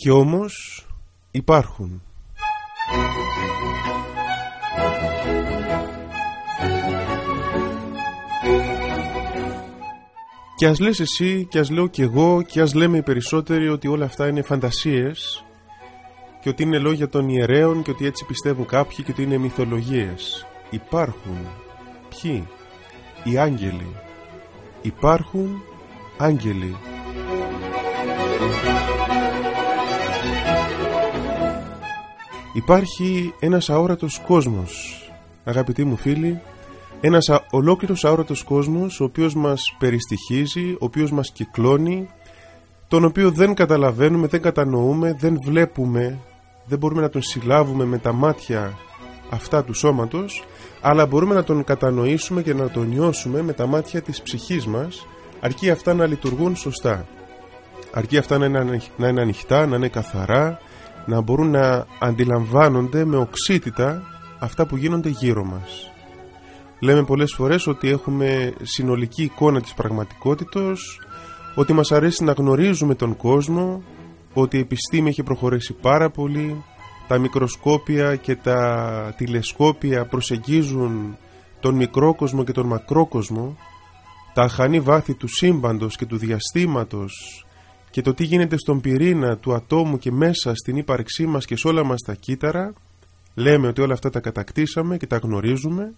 Και όμως υπάρχουν. Και ας λες εσύ και ας λέω και εγώ και ας λέμε οι περισσότεροι ότι όλα αυτά είναι φαντασίες και ότι είναι λόγια των ιερέων και ότι έτσι πιστεύουν κάποιοι και ότι είναι μυθολογίες. Υπάρχουν. Ποιοι; Οι άγγελοι. Υπάρχουν άγγελοι. Υπάρχει ένας αόρατος κόσμος, αγαπητοί μου φίλοι, ένας α... ολόκληρος αόρατος κόσμος ο οποίος μας περιστοιχίζει, ο οποίος μας κυκλώνει, τον οποίο δεν καταλαβαίνουμε, δεν κατανοούμε, δεν βλέπουμε, δεν μπορούμε να τον συλλάβουμε με τα μάτια αυτά του σώματος, αλλά μπορούμε να τον κατανοήσουμε και να τον νιώσουμε με τα μάτια της ψυχής μας, αρκεί αυτά να λειτουργούν σωστά. Αρκεί αυτά να είναι, να είναι ανοιχτά, να είναι καθαρά, να μπορούν να αντιλαμβάνονται με οξύτητα αυτά που γίνονται γύρω μας. Λέμε πολλές φορές ότι έχουμε συνολική εικόνα της πραγματικότητος, ότι μας αρέσει να γνωρίζουμε τον κόσμο, ότι η επιστήμη έχει προχωρήσει πάρα πολύ, τα μικροσκόπια και τα τηλεσκόπια προσεγγίζουν τον μικρόκοσμο και τον μακρόκοσμο, τα αχανή βάθη του σύμπαντος και του διαστήματος και το τι γίνεται στον πυρήνα του ατόμου και μέσα στην ύπαρξή μας και σε όλα μας τα κύτταρα, λέμε ότι όλα αυτά τα κατακτήσαμε και τα γνωρίζουμε,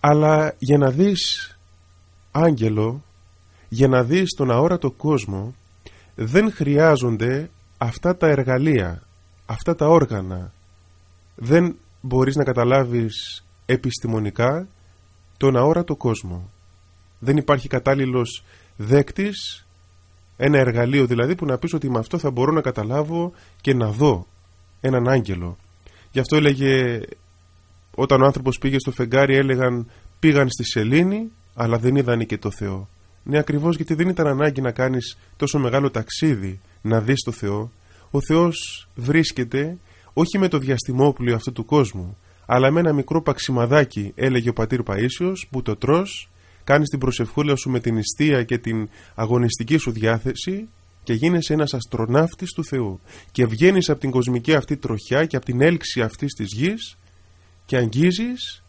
αλλά για να δεις άγγελο, για να δεις τον αόρατο κόσμο, δεν χρειάζονται αυτά τα εργαλεία, αυτά τα όργανα. Δεν μπορείς να καταλάβεις επιστημονικά τον αόρατο κόσμο. Δεν υπάρχει κατάλληλος δέκτης, ένα εργαλείο δηλαδή που να πεις ότι με αυτό θα μπορώ να καταλάβω και να δω έναν άγγελο. Γι' αυτό έλεγε όταν ο άνθρωπος πήγε στο φεγγάρι έλεγαν πήγαν στη σελήνη αλλά δεν είδαν και το Θεό. Ναι ακριβώς γιατί δεν ήταν ανάγκη να κάνεις τόσο μεγάλο ταξίδι να δεις το Θεό. Ο Θεός βρίσκεται όχι με το διαστημόπουλο αυτού του κόσμου αλλά με ένα μικρό παξιμαδάκι έλεγε ο πατήρ Παΐσιος που το τρως κάνεις την προσευχούλα σου με την ιστία και την αγωνιστική σου διάθεση και γίνεσαι ένας αστροναύτης του Θεού. Και βγαίνεις από την κοσμική αυτή τροχιά και από την έλξη αυτής της γης και αγγίζεις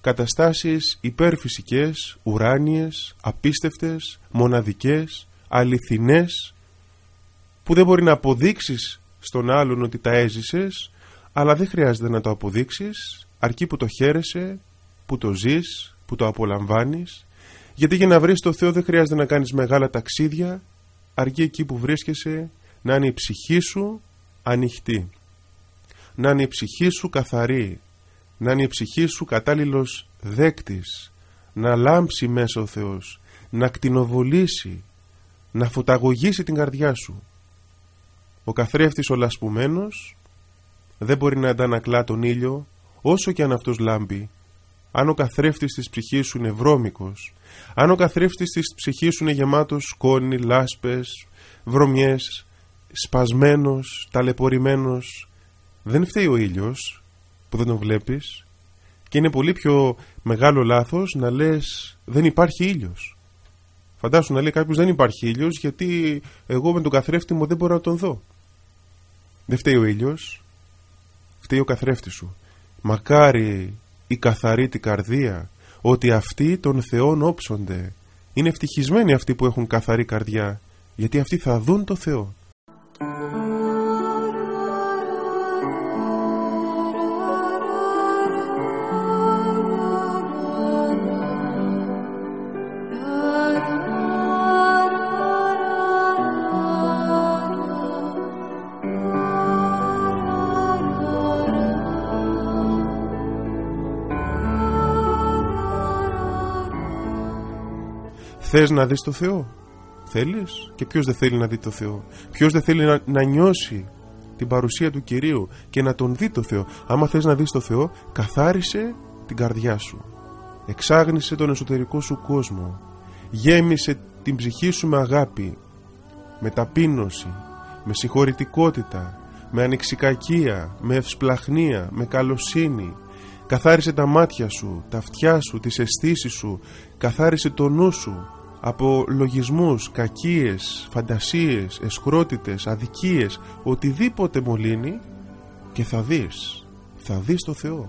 καταστάσεις υπερφυσικές, ουράνιες, απίστευτες, μοναδικές, αληθινές που δεν μπορεί να αποδείξεις στον άλλον ότι τα έζησες αλλά δεν χρειάζεται να το αποδείξεις αρκεί που το χαίρεσαι, που το ζεις, που το απολαμβάνεις γιατί για να βρεις το Θεό δεν χρειάζεται να κάνεις μεγάλα ταξίδια. Αρκεί εκεί που βρίσκεσαι να είναι η ψυχή σου ανοιχτή. Να είναι η ψυχή σου καθαρή. Να είναι η ψυχή σου κατάλληλος δέκτης. Να λάμψει μέσα ο Θεός. Να κτηνοβολήσει. Να φωταγωγήσει την καρδιά σου. Ο καθρέφτης ο λασπουμένος δεν μπορεί να αντανακλά τον ήλιο όσο και αν αυτός λάμπει αν ο καθρέφτης της ψυχής σου είναι βρώμικος αν ο καθρέφτης της ψυχής σου είναι γεμάτος σκόνη, λάσπες, βρωμιές, σπασμένος, ταλαιπωρημένος, δεν φταίει ο ήλιος που δεν τον βλέπεις και είναι πολύ πιο μεγάλο λάθος να λες δεν υπάρχει ήλιος. Φαντάσου να λέει κάποιος δεν υπάρχει ήλιος γιατί εγώ με τον καθρέφτη μου δεν μπορώ να τον δω. Δεν φταίει ο ήλιος, φταίει ο καθρέφτης σου. Μακάρι η καθαρή την καρδία ότι αυτοί των Θεών όψονται. Είναι ευτυχισμένοι αυτοί που έχουν καθαρή καρδιά, γιατί αυτοί θα δουν το Θεό. Θες να δεις το Θεό; Θέλεις; Και ποιος δεν θέλει να δει το Θεό; Ποιος δεν θέλει να, να νιώσει την παρουσία του Κυρίου και να τον δει το Θεό; Άμα θες να δεις το Θεό καθάρισε την καρδιά σου. Εξάγνησε τον εσωτερικό σου κόσμο. Γέμισε την ψυχή σου με αγάπη Με ταπείνωση Με συγχωρητικότητα Με ανεξικακία Με ευσπλαχνία Με καλοσύνη. Καθάρισε τα μάτια σου, τα αυτιά σου, τις αισθήσεις σου. Καθάρισε το νου σου από λογισμούς, κακίες, φαντασίες, εσχρότητες, αδικίες, οτιδήποτε μολύνει και θα δεις, θα δεις το Θεό.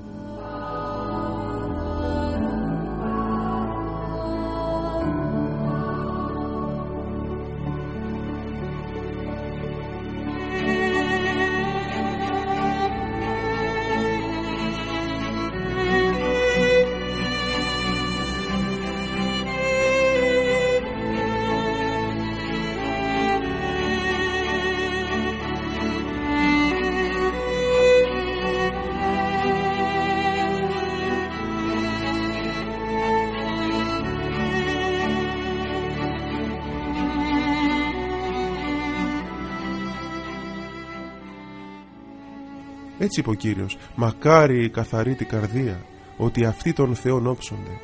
Έτσι είπε ο Κύριος Μακάρι η καθαρή την καρδία Ότι αυτοί των Θεών όψονται.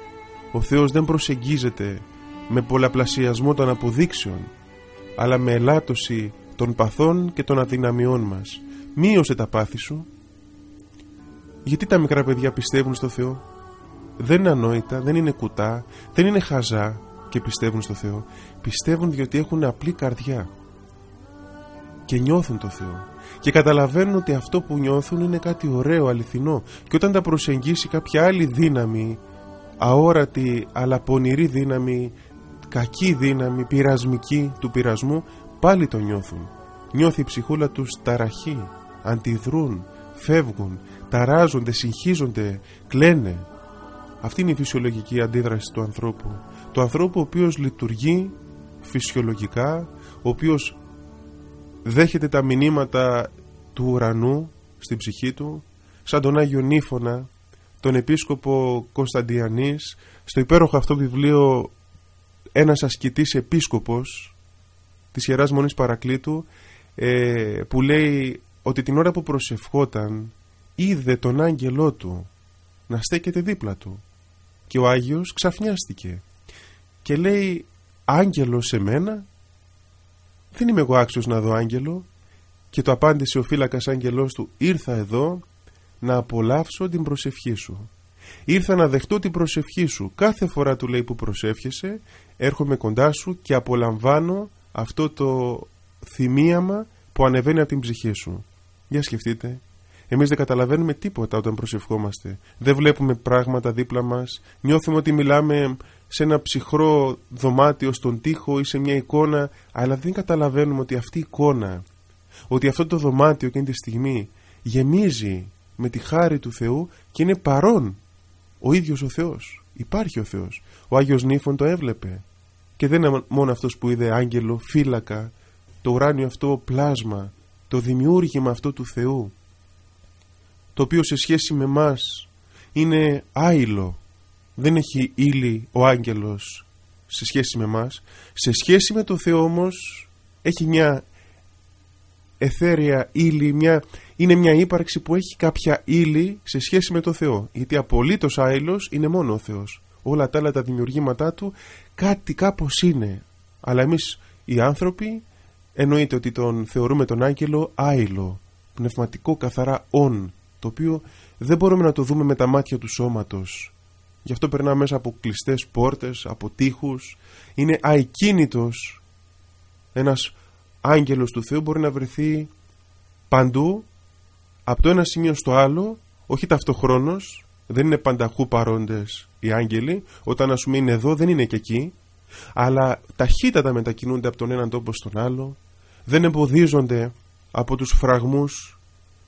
Ο Θεός δεν προσεγγίζεται Με πολλαπλασιασμό των αποδείξεων Αλλά με ελάττωση των παθών και των αδυναμιών μας. Μείωσε τα πάθη σου. Γιατί τα μικρά παιδιά πιστεύουν στο Θεό; Δεν είναι ανόητα, δεν είναι κουτά Δεν είναι χαζά και πιστεύουν στο Θεό. Πιστεύουν διότι έχουν απλή καρδιά Και νιώθουν το Θεό και καταλαβαίνουν ότι αυτό που νιώθουν είναι κάτι ωραίο, αληθινό. Και όταν τα προσεγγίσει κάποια άλλη δύναμη αόρατη αλλά πονηρή δύναμη κακή δύναμη, πειρασμική του πειρασμού πάλι το νιώθουν. Νιώθει η ψυχούλα τους ταραχή αντιδρούν, φεύγουν ταράζονται, συγχύζονται κλαίνε. Αυτή είναι η φυσιολογική αντίδραση του ανθρώπου. Του ανθρώπου ο οποίος λειτουργεί φυσιολογικά ο οποίος δέχεται τα μηνύματα του ουρανού στην ψυχή του σαν τον Άγιο Νίφωνα τον επίσκοπο Κωνσταντιανής στο υπέροχο αυτό βιβλίο ένας ασκητής επίσκοπος της Ιεράς Μονής Παρακλήτου ε, που λέει ότι την ώρα που προσευχόταν είδε τον άγγελό του να στέκεται δίπλα του και ο Άγιος ξαφνιάστηκε και λέει άγγελος σε μένα δεν είμαι εγώ άξιος να δω άγγελο. Και το απάντησε ο φύλακας άγγελός του ήρθα εδώ να απολαύσω την προσευχή σου. Ήρθα να δεχτώ την προσευχή σου. Κάθε φορά του λέει που προσεύχεσαι έρχομαι κοντά σου και απολαμβάνω αυτό το θυμίαμα που ανεβαίνει από την ψυχή σου για σκεφτείτε. Εμείς δεν καταλαβαίνουμε τίποτα όταν προσευχόμαστε. Δεν βλέπουμε πράγματα δίπλα μας. Νιώθουμε ότι μιλάμε σε ένα ψυχρό δωμάτιο στον τοίχο ή σε μια εικόνα αλλά δεν καταλαβαίνουμε ότι αυτή η εικόνα ότι αυτό το δωμάτιο εκείνη τη στιγμή γεμίζει με τη χάρη του Θεού και είναι παρόν. Ο ίδιος ο Θεός. Υπάρχει ο Θεός. Ο Άγιος Νίφων το έβλεπε. Και δεν είναι μόνο αυτός που είδε άγγελο φύλακα το ουράνιο αυτό πλάσμα το δημιούργημα αυτό του Θεού το οποίο σε σχέση με μας είναι άειλο δεν έχει ύλη ο άγγελος σε σχέση με μας σε σχέση με το Θεό όμως έχει μια εθέρια ύλη μια, είναι μια ύπαρξη που έχει κάποια ύλη σε σχέση με το Θεό. Γιατί απολύτως άειλος είναι μόνο ο Θεός. Όλα τα άλλα τα δημιουργήματά του κάτι κάπως είναι. Αλλά εμείς οι άνθρωποι εννοείται ότι τον θεωρούμε τον άγγελο άειλο πνευματικό καθαρά όν το οποίο δεν μπορούμε να το δούμε με τα μάτια του σώματος Γι' αυτό περνά μέσα από κλειστές πόρτες, από τείχους. Είναι αικίνητος. Ένας άγγελος του Θεού. Μπορεί να βρεθεί παντού, από το ένα σημείο στο άλλο, όχι ταυτοχρόνως, δεν είναι πανταχού παρόντες οι άγγελοι, όταν ας πούμε είναι εδώ δεν είναι και εκεί, αλλά ταχύτατα μετακινούνται από τον έναν τόπο στον άλλο, δεν εμποδίζονται από τους φραγμούς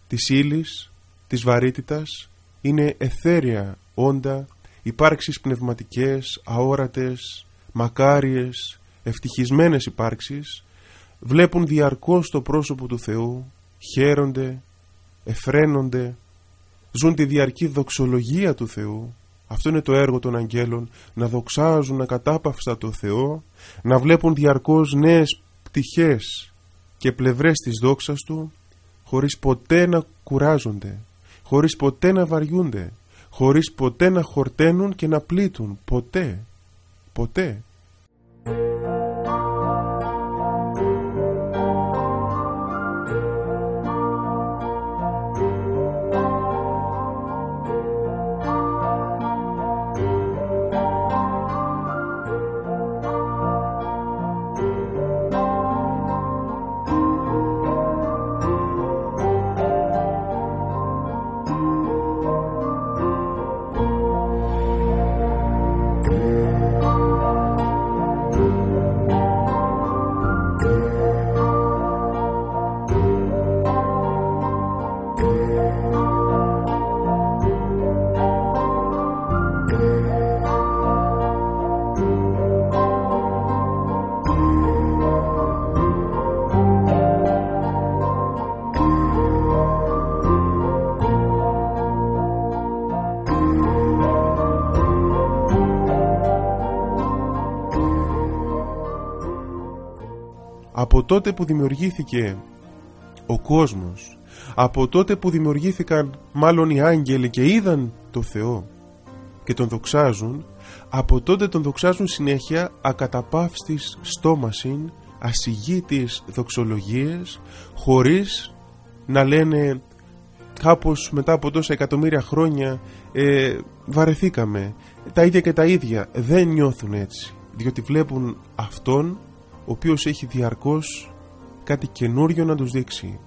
της ύλης, της βαρύτητας, είναι εθέρια όντα υπάρξεις πνευματικές, αόρατες, μακάριες, ευτυχισμένες υπάρξεις βλέπουν διαρκώς το πρόσωπο του Θεού, χαίρονται, εφραίνονται, ζουν τη διαρκή δοξολογία του Θεού. Αυτό είναι το έργο των αγγέλων, να δοξάζουν ακατάπαυστα το Θεό, να βλέπουν διαρκώς νέες πτυχές και πλευρές της δόξας Του, χωρίς ποτέ να κουράζονται, χωρίς ποτέ να βαριούνται, χωρίς ποτέ να χορταίνουν και να πλήττουν. Ποτέ. Ποτέ. Τότε που δημιουργήθηκε ο κόσμος από τότε που δημιουργήθηκαν μάλλον οι άγγελοι και είδαν το Θεό και τον δοξάζουν από τότε τον δοξάζουν συνέχεια ακαταπαύστης στόμασιν ασυγήτης δοξολογίες χωρίς να λένε κάπως μετά από τόσα εκατομμύρια χρόνια ε, βαρεθήκαμε. Τα ίδια και τα ίδια δεν νιώθουν έτσι διότι βλέπουν αυτόν ο οποίος έχει διαρκώς κάτι καινούριο να τους δείξει.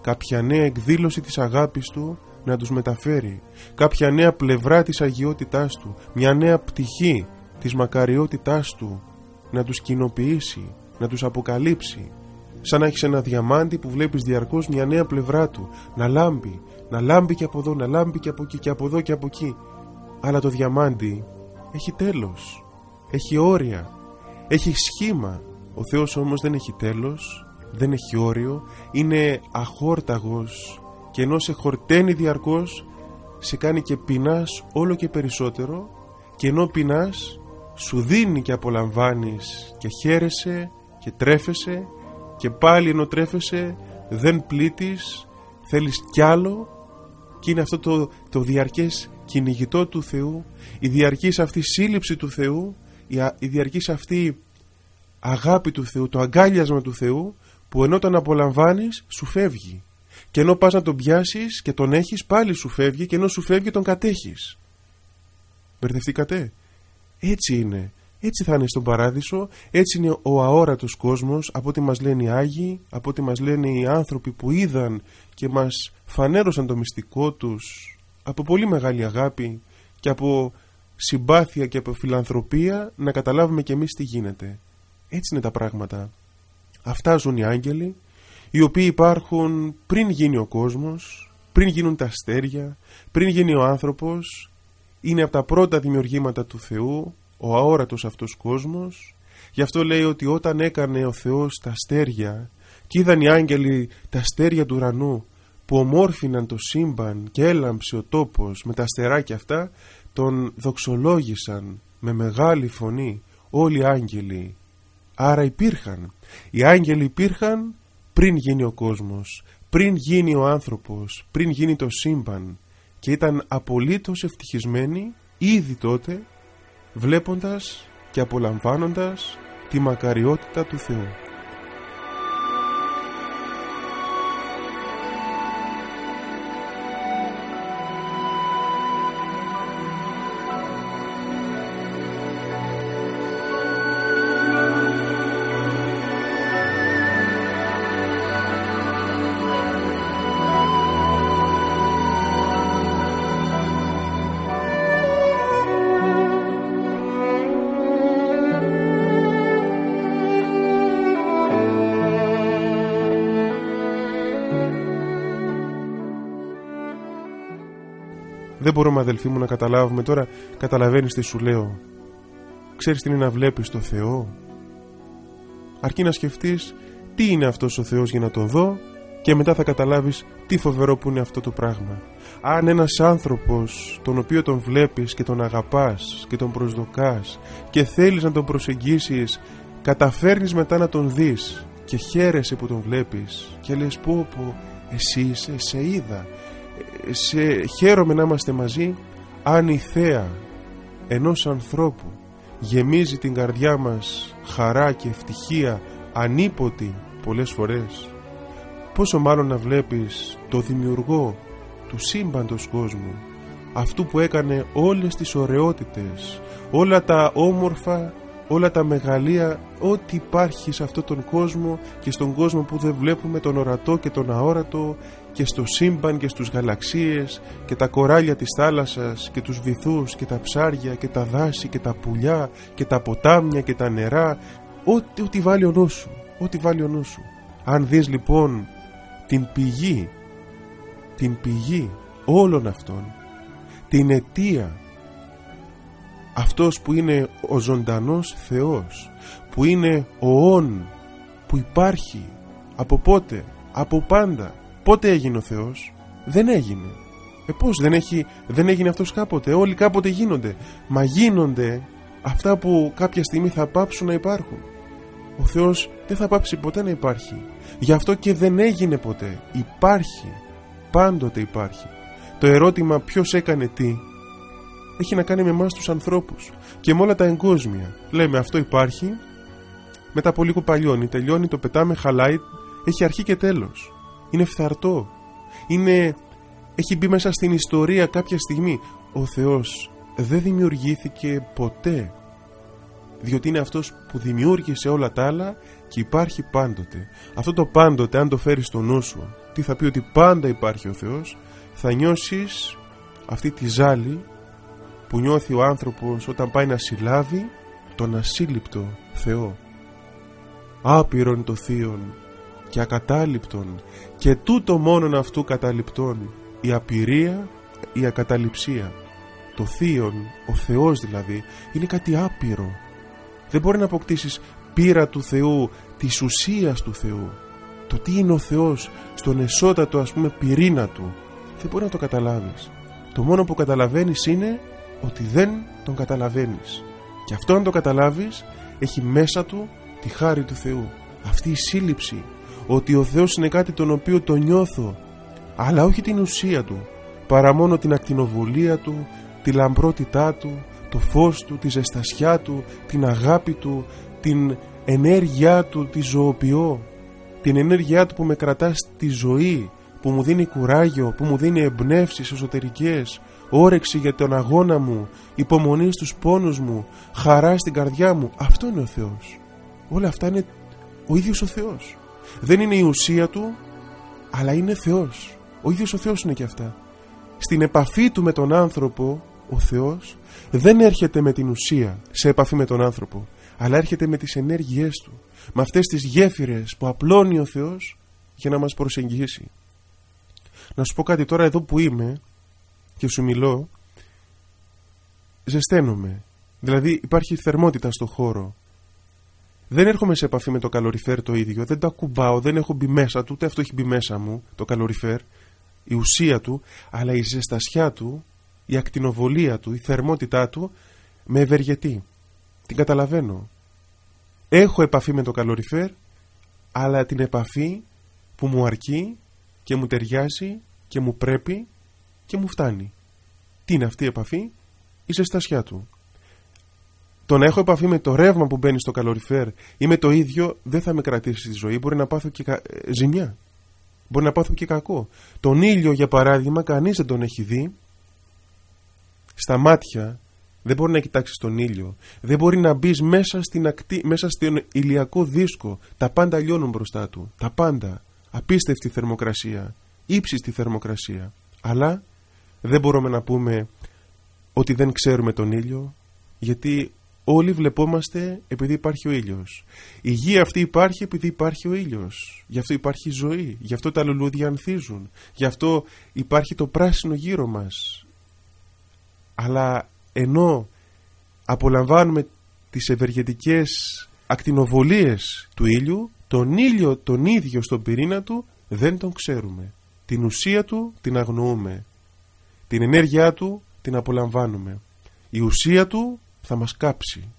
Κάποια νέα εκδήλωση της αγάπης του να τους μεταφέρει. Κάποια νέα πλευρά της αγιότητάς του. Μια νέα πτυχή της μακαριότητάς του να τους κοινοποιήσει να τους αποκαλύψει. Σαν να έχεις ένα διαμάντι που βλέπεις διαρκώς μια νέα πλευρά του. Να λάμπει, να λάμπει και από εδώ, να λάμπει και από εκεί και από εδώ και από εκεί. Αλλά το διαμάντι έχει τέλος. Έχει όρια. Έχει σχήμα ο Θεός όμως δεν έχει τέλος δεν έχει όριο είναι αχόρταγος και ενώ σε χορταίνει διαρκώς σε κάνει και πεινάς όλο και περισσότερο και ενώ πεινάς σου δίνει και απολαμβάνεις και χαίρεσαι και τρέφεσαι και πάλι ενώ τρέφεσαι δεν πλήττεις θέλεις κι άλλο και είναι αυτό το, το διαρκές κυνηγητό του Θεού η διαρκής αυτή σύλληψη του Θεού η, η διαρκής αυτή αγάπη του Θεού το αγκάλιασμα του Θεού που ενώ τον απολαμβάνεις σου φεύγει. Και ενώ πας να τον πιάσεις και τον έχεις πάλι σου φεύγει και ενώ σου φεύγει τον κατέχεις. Μπερδευτήκατε; Έτσι είναι. Έτσι θα είναι στον παράδεισο, έτσι είναι ο αόρατος κόσμος από ό,τι μας λένε οι Άγιοι, από ό,τι μας λένε οι άνθρωποι που είδαν και μας φανέρωσαν το μυστικό τους από πολύ μεγάλη αγάπη και από συμπάθεια και από φιλανθρωπία να καταλάβουμε και εμείς τι γίνεται. Έτσι είναι τα πράγματα. Αυτά ζουν οι άγγελοι, οι οποίοι υπάρχουν πριν γίνει ο κόσμος, πριν γίνουν τα αστέρια, πριν γίνει ο άνθρωπος, είναι από τα πρώτα δημιουργήματα του Θεού, ο αόρατος αυτός κόσμος γι' αυτό λέει ότι όταν έκανε ο Θεός τα αστέρια και είδαν οι άγγελοι τα αστέρια του ουρανού που ομόρφιναν το σύμπαν και έλαμψε ο τόπος με τα αστεράκια αυτά τον δοξολόγησαν με μεγάλη φωνή όλοι οι άγγελοι άρα υπήρχαν οι άγγελοι υπήρχαν πριν γίνει ο κόσμος πριν γίνει ο άνθρωπος πριν γίνει το σύμπαν και ήταν απολύτως ευτυχισμένοι ήδη τότε βλέποντας και απολαμβάνοντας τη μακαριότητα του Θεού. Μπορούμε αδελφοί μου να καταλάβουμε. Τώρα Καταλαβαίνεις τι σου λέω. Ξέρεις τι είναι να βλέπεις το Θεό; Αρκεί να σκεφτείς Τι είναι αυτός ο Θεός για να τον δω Και μετά θα καταλάβεις τι φοβερό που είναι αυτό το πράγμα. Αν ένας άνθρωπος Τον οποίο τον βλέπεις και τον αγαπάς Και τον προσδοκάς Και θέλεις να τον προσεγγίσεις Καταφέρνεις μετά να τον δεις Και χαίρεσαι που τον βλέπεις Και λες πω πω Εσύ είσαι, σε είδα σε χαίρομαι να είμαστε μαζί αν η θέα ενός ανθρώπου γεμίζει την καρδιά μας χαρά και ευτυχία ανίποτη πολλές φορές πόσο μάλλον να βλέπεις το δημιουργό του σύμπαντος κόσμου αυτού που έκανε όλες τις ωραιότητες όλα τα όμορφα όλα τα μεγαλεία ό,τι υπάρχει σε αυτόν τον κόσμο και στον κόσμο που δεν βλέπουμε τον ορατό και τον αόρατο και στο σύμπαν και στους γαλαξίες και τα κοράλια της θάλασσας και τους βυθούς και τα ψάρια και τα δάση και τα πουλιά και τα ποτάμια και τα νερά ό,τι, ό,τι βάλει ο νους σου ό,τι βάλει ο νους σου. Αν δεις λοιπόν την πηγή την πηγή όλων αυτών την αιτία αυτός που είναι ο ζωντανός Θεός που είναι ο όν που υπάρχει από πότε, από πάντα πότε έγινε ο Θεός; Δεν έγινε ε πως δεν, έχει, δεν έγινε αυτός κάποτε; Όλοι κάποτε γίνονται μα γίνονται αυτά που κάποια στιγμή θα πάψουν να υπάρχουν ο Θεός δεν θα πάψει ποτέ να υπάρχει. Γι' αυτό και δεν έγινε ποτέ. Υπάρχει. Πάντοτε υπάρχει. Το ερώτημα ποιος έκανε τι; Έχει να κάνει με εμάς τους ανθρώπους και με όλα τα εγκόσμια. Λέμε αυτό υπάρχει, μετά από λίγο παλιώνει, τελειώνει, το πετάμε, χαλάει, έχει αρχή και τέλος. Είναι φθαρτό. Είναι... Έχει μπει μέσα στην ιστορία κάποια στιγμή. Ο Θεός δεν δημιουργήθηκε ποτέ διότι είναι αυτός που δημιούργησε όλα τα άλλα και υπάρχει πάντοτε. Αυτό το πάντοτε, αν το φέρεις στο νου σου, τι θα πει ότι πάντα υπάρχει ο Θεός, θα νιώσεις αυτή τη ζάλη που νιώθει ο άνθρωπος όταν πάει να συλλάβει τον ασύλληπτο Θεό. Άπειρον το θείον και ακατάληπτον και τούτο μόνον αυτού καταληπτών η απειρία, η ακαταληψία. Το θείον, ο Θεός δηλαδή, είναι κάτι άπειρο. Δεν μπορεί να αποκτήσεις πείρα του Θεού, της ουσίας του Θεού. Το τι είναι ο Θεός στον εσώτατο ας πούμε πυρήνα του δεν μπορεί να το καταλάβεις. Το μόνο που καταλαβαίνεις είναι ότι δεν τον καταλαβαίνεις. Και αυτό αν το καταλάβεις έχει μέσα του τη χάρη του Θεού. Αυτή η σύλληψη ότι ο Θεός είναι κάτι τον οποίο το νιώθω αλλά όχι την ουσία του παρά μόνο την ακτινοβολία του, τη λαμπρότητά του, το φως του, τη ζεστασιά του, την αγάπη του, την ενέργειά του, τη ζωοποιώ, την ενέργειά του που με κρατάς στη ζωή, που μου δίνει κουράγιο, που μου δίνει εμπνεύσεις εσωτερικές, όρεξη για τον αγώνα μου, υπομονή στους πόνους μου, χαρά στην καρδιά μου. Αυτό είναι ο Θεός. Όλα αυτά είναι ο ίδιος ο Θεός. Δεν είναι η ουσία του, αλλά είναι Θεός. Ο ίδιος ο Θεός είναι και αυτά. Στην επαφή του με τον άνθρωπο, ο Θεός δεν έρχεται με την ουσία σε επαφή με τον άνθρωπο, αλλά έρχεται με τις ενέργειές του, με αυτές τις γέφυρες που απλώνει ο Θεός για να μας προσεγγίσει. Να σου πω κάτι τώρα εδώ που είμαι και σου μιλώ, ζεσταίνομαι. Δηλαδή υπάρχει θερμότητα στο χώρο. Δεν έρχομαι σε επαφή με το καλοριφέρ το ίδιο, δεν το ακουμπάω, δεν έχω μπει μέσα του, ούτε αυτό έχει μπει μέσα μου, το καλοριφέρ, η ουσία του, αλλά η ζεστασιά του, η ακτινοβολία του, η θερμότητά του με ευεργετεί. Την καταλαβαίνω. Έχω επαφή με το καλοριφέρ, αλλά την επαφή που μου αρκεί και μου ταιριάζει και μου πρέπει και μου φτάνει. Τι είναι αυτή η επαφή, η ζεστασιά του. Το να έχω επαφή με το ρεύμα που μπαίνει στο καλοριφέρ ή με το ίδιο δεν θα με κρατήσει στη ζωή. Μπορεί να πάθω και κα... Ε, ζημιά. Μπορεί να πάθω και κακό. Τον ήλιο, για παράδειγμα, κανείς δεν τον έχει δει. Στα μάτια δεν μπορεί να κοιτάξεις τον ήλιο. Δεν μπορεί να μπεις μέσα, στην ακτή, μέσα στον ηλιακό δίσκο. Τα πάντα λιώνουν μπροστά του. Τα πάντα. Απίστευτη θερμοκρασία. Ήψιστη θερμοκρασία. Αλλά δεν μπορούμε να πούμε ότι δεν ξέρουμε τον ήλιο γιατί όλοι βλεπόμαστε επειδή υπάρχει ο ήλιος. Η γη αυτή υπάρχει επειδή υπάρχει ο ήλιος. Γι' αυτό υπάρχει ζωή. Γι' αυτό τα λουλούδια ανθίζουν. Γι' αυτό υπάρχει το πράσινο γύρω μας. Αλλά ενώ απολαμβάνουμε τις ευεργετικές ακτινοβολίες του ήλιου, τον ήλιο τον ίδιο στον πυρήνα του δεν τον ξέρουμε. Την ουσία του την αγνοούμε. Την ενέργειά του την απολαμβάνουμε. Η ουσία του θα μας κάψει.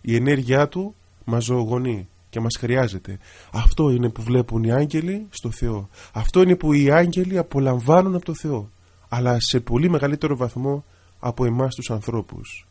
Η ενέργειά του μας ζωογονεί και μας χρειάζεται. Αυτό είναι που βλέπουν οι άγγελοι στο Θεό. Αυτό είναι που οι άγγελοι απολαμβάνουν από το Θεό. Αλλά σε πολύ μεγαλύτερο βαθμό από εμάς τους ανθρώπους.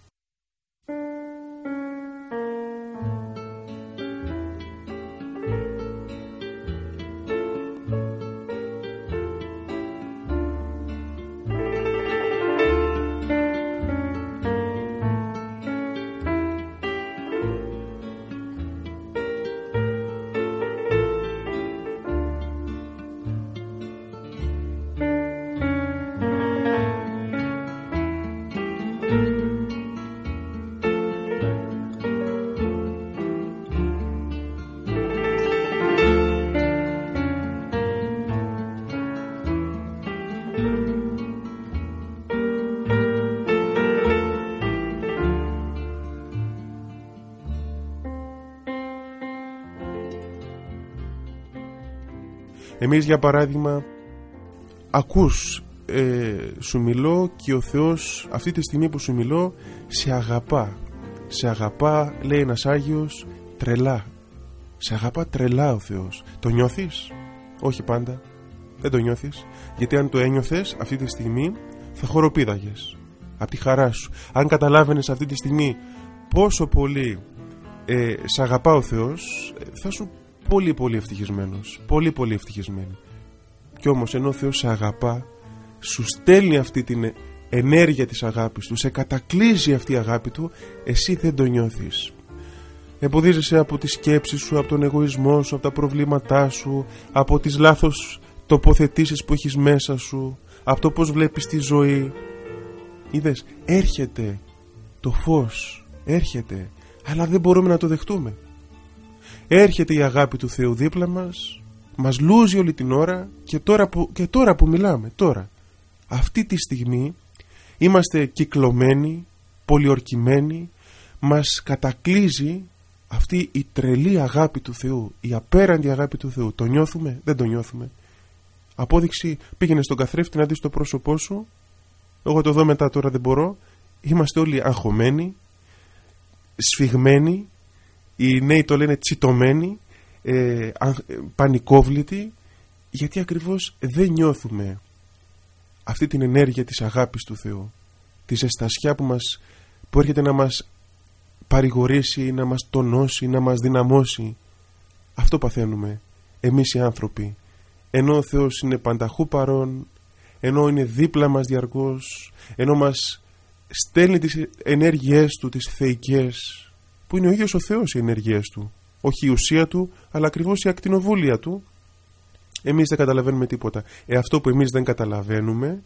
Εμείς για παράδειγμα ακούς ε, σου μιλώ και ο Θεός αυτή τη στιγμή που σου μιλώ σε αγαπά σε αγαπά λέει ένας Άγιος τρελά Σε αγαπά τρελά ο Θεός. Το νιώθεις; Όχι πάντα. Δεν το νιώθεις. Γιατί αν το ένιωθες αυτή τη στιγμή θα χοροπίδαγες. Από τη χαρά σου. Αν καταλάβαινες αυτή τη στιγμή πόσο πολύ ε, σε αγαπά ο Θεός θα σου πολύ πολύ ευτυχισμένος. Πολύ πολύ ευτυχισμένη. Κι όμως ενώ ο Θεός σε αγαπά σου στέλνει αυτή την ενέργεια της αγάπης του, σε κατακλείζει αυτή η αγάπη του, εσύ δεν το νιώθεις. Εμποδίζεσαι από τις σκέψεις σου, από τον εγωισμό σου, από τα προβλήματά σου, από τις λάθος τοποθετήσεις που έχεις μέσα σου, από το πώς βλέπεις τη ζωή. Είδες, έρχεται το φως, έρχεται, αλλά δεν μπορούμε να το δεχτούμε. Έρχεται η αγάπη του Θεού δίπλα μας, μας λούζει όλη την ώρα και τώρα που, και τώρα που μιλάμε, τώρα. Αυτή τη στιγμή είμαστε κυκλωμένοι, πολιορκημένοι, μας κατακλίζει αυτή η τρελή αγάπη του Θεού, η απέραντη αγάπη του Θεού. Το νιώθουμε, δεν το νιώθουμε. Απόδειξη, πήγαινε στον καθρέφτη να δεις το πρόσωπό σου. Εγώ το δω μετά τώρα δεν μπορώ. Είμαστε όλοι αγχωμένοι, σφιγμένοι, οι νέοι το λένε τσιτωμένοι, ε, πανικόβλητοι, γιατί ακριβώς δεν νιώθουμε αυτή την ενέργεια της αγάπης του Θεού, της ζεστασιά που, μας, που έρχεται να μας παρηγορήσει, να μας τονώσει, να μας δυναμώσει. Αυτό παθαίνουμε εμείς οι άνθρωποι. Ενώ ο Θεός είναι πανταχού παρόν, ενώ είναι δίπλα μας διαρκώς, ενώ μας στέλνει τις ενέργειές Του, τις θεϊκές, που είναι ο ίδιος ο Θεός οι ενέργειές Του. Όχι η ουσία Του, αλλά ακριβώς η ακτινοβούλια Του. Εμείς δεν καταλαβαίνουμε τίποτα. Ε, αυτό που εμείς δεν καταλαβαίνουμε,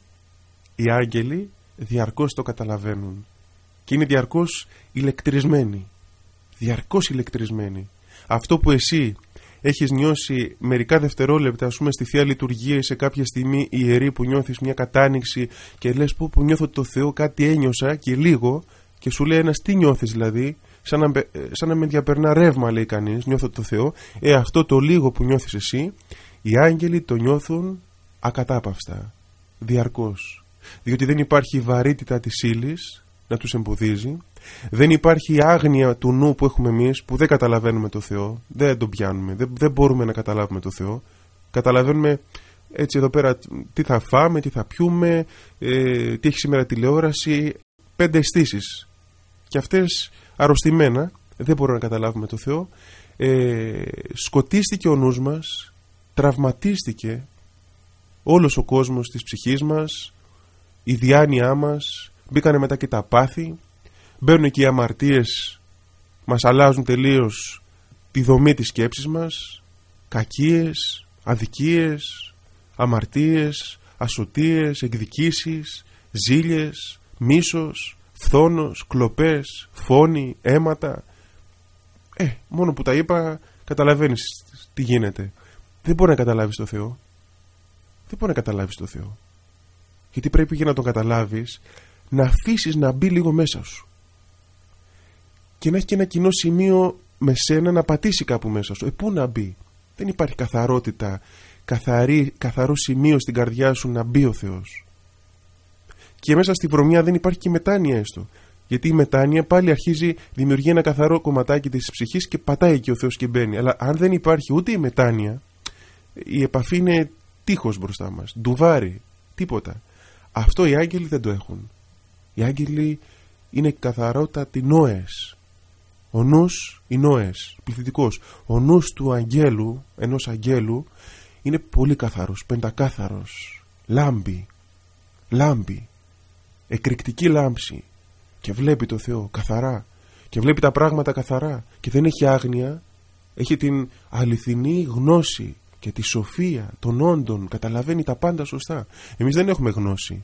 οι άγγελοι διαρκώς το καταλαβαίνουν και είναι διαρκώς ηλεκτρισμένοι. Διαρκώς ηλεκτρισμένοι. Αυτό που εσύ έχεις νιώσει μερικά δευτερόλεπτα, ας πούμε στη Θεία Λειτουργία σε κάποια στιγμή ιερή που νιώθεις μια κατάνοιξη και λες πω που νιώθω το Θεό κάτι ένιωσα και λίγο και σου λέει ένας τι νιώθεις δηλαδή σαν να, σαν να με διαπερνά ρεύμα λέει κανείς νιώθω το Θεό ε αυτό το λίγο που νιώθεις εσύ οι άγγελοι το νιώθουν ακατάπαυστα διαρκώς διότι δεν υπάρχει βαρύτητα της ύλης να τους εμποδίζει. Δεν υπάρχει άγνοια του νου που έχουμε εμείς που δεν καταλαβαίνουμε το Θεό. Δεν τον πιάνουμε. Δεν, δεν μπορούμε να καταλάβουμε το Θεό. Καταλαβαίνουμε έτσι εδώ πέρα τι θα φάμε, τι θα πιούμε, ε, τι έχει σήμερα τηλεόραση. Πέντε αισθήσεις. Και αυτές αρρωστημένα δεν μπορούμε να καταλάβουμε το Θεό. Ε, σκοτίστηκε ο νους μας, τραυματίστηκε όλος ο κόσμος της ψυχής μας, η διάνοιά μας, μπήκανε μετά και τα πάθη μπαίνουν και οι αμαρτίες μας αλλάζουν τελείως τη δομή της σκέψης μας κακίες, αδικίες αμαρτίες, ασωτίες, εκδικήσεις ζήλιες, μίσος φθόνος, κλοπές, φόνοι, αίματα ε, μόνο που τα είπα καταλαβαίνεις τι γίνεται δεν μπορεί να καταλάβεις το Θεό δεν μπορεί να καταλάβεις το Θεό γιατί πρέπει για να τον καταλάβεις να αφήσεις να μπει λίγο μέσα σου και να έχει και ένα κοινό σημείο με σένα να πατήσει κάπου μέσα σου. Ε, πού να μπει; Δεν υπάρχει καθαρότητα, καθαρή, καθαρό σημείο στην καρδιά σου να μπει ο Θεός. Και μέσα στη βρωμιά δεν υπάρχει και μετάνοια έστω. Γιατί η μετάνοια πάλι αρχίζει, δημιουργεί ένα καθαρό κομματάκι της ψυχής και πατάει εκεί ο Θεός και μπαίνει. Αλλά αν δεν υπάρχει ούτε η μετάνοια, η επαφή είναι τείχος μπροστά μας, ντουβάρι, τίποτα. Αυτό οι άγγελοι δεν το έχουν. Οι άγγελοι είναι καθαρότατοι νόες. Ο νους, οι νόες, πληθυντικός. Ο νους του αγγέλου, ενός αγγέλου, είναι πολύ καθαρός, πεντακάθαρος. Λάμπει, λάμπει, εκρηκτική λάμψη. Και βλέπει το Θεό καθαρά. Και βλέπει τα πράγματα καθαρά. Και δεν έχει άγνοια, έχει την αληθινή γνώση και τη σοφία των όντων. Καταλαβαίνει τα πάντα σωστά. Εμείς δεν έχουμε γνώση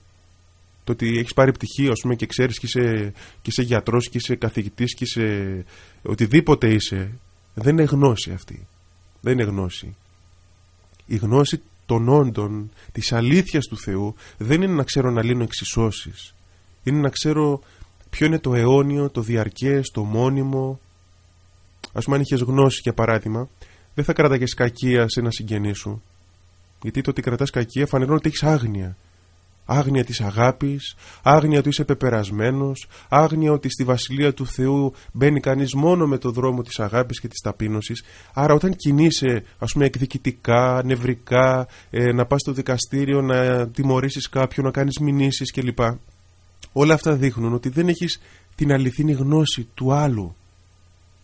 το ότι έχεις πάρει πτυχίο πούμε, και ξέρεις και είσαι, και είσαι γιατρός και είσαι καθηγητής και είσαι οτιδήποτε είσαι, δεν είναι γνώση αυτή. Δεν είναι γνώση. Η γνώση των όντων, της αλήθειας του Θεού, δεν είναι να ξέρω να λύνω εξισώσεις. Είναι να ξέρω ποιο είναι το αιώνιο, το διαρκές, το μόνιμο. Α πούμε, αν είχες γνώση, για παράδειγμα, δεν θα κράταγες κακία σε ένα συγγενή σου. Γιατί το ότι κρατάς κακία φανερώνει ότι έχεις άγνοια άγνοια της αγάπης, άγνοια ότι είσαι πεπερασμένος, άγνοια ότι στη Βασιλεία του Θεού μπαίνει κανείς μόνο με το δρόμο της αγάπης και της ταπείνωσης. Άρα όταν κινείσαι ας πούμε εκδικητικά, νευρικά, ε, να πας στο δικαστήριο, να τιμωρήσεις κάποιον, να κάνεις μηνύσεις κλπ. Όλα αυτά δείχνουν ότι δεν έχεις την αληθινή γνώση του άλλου.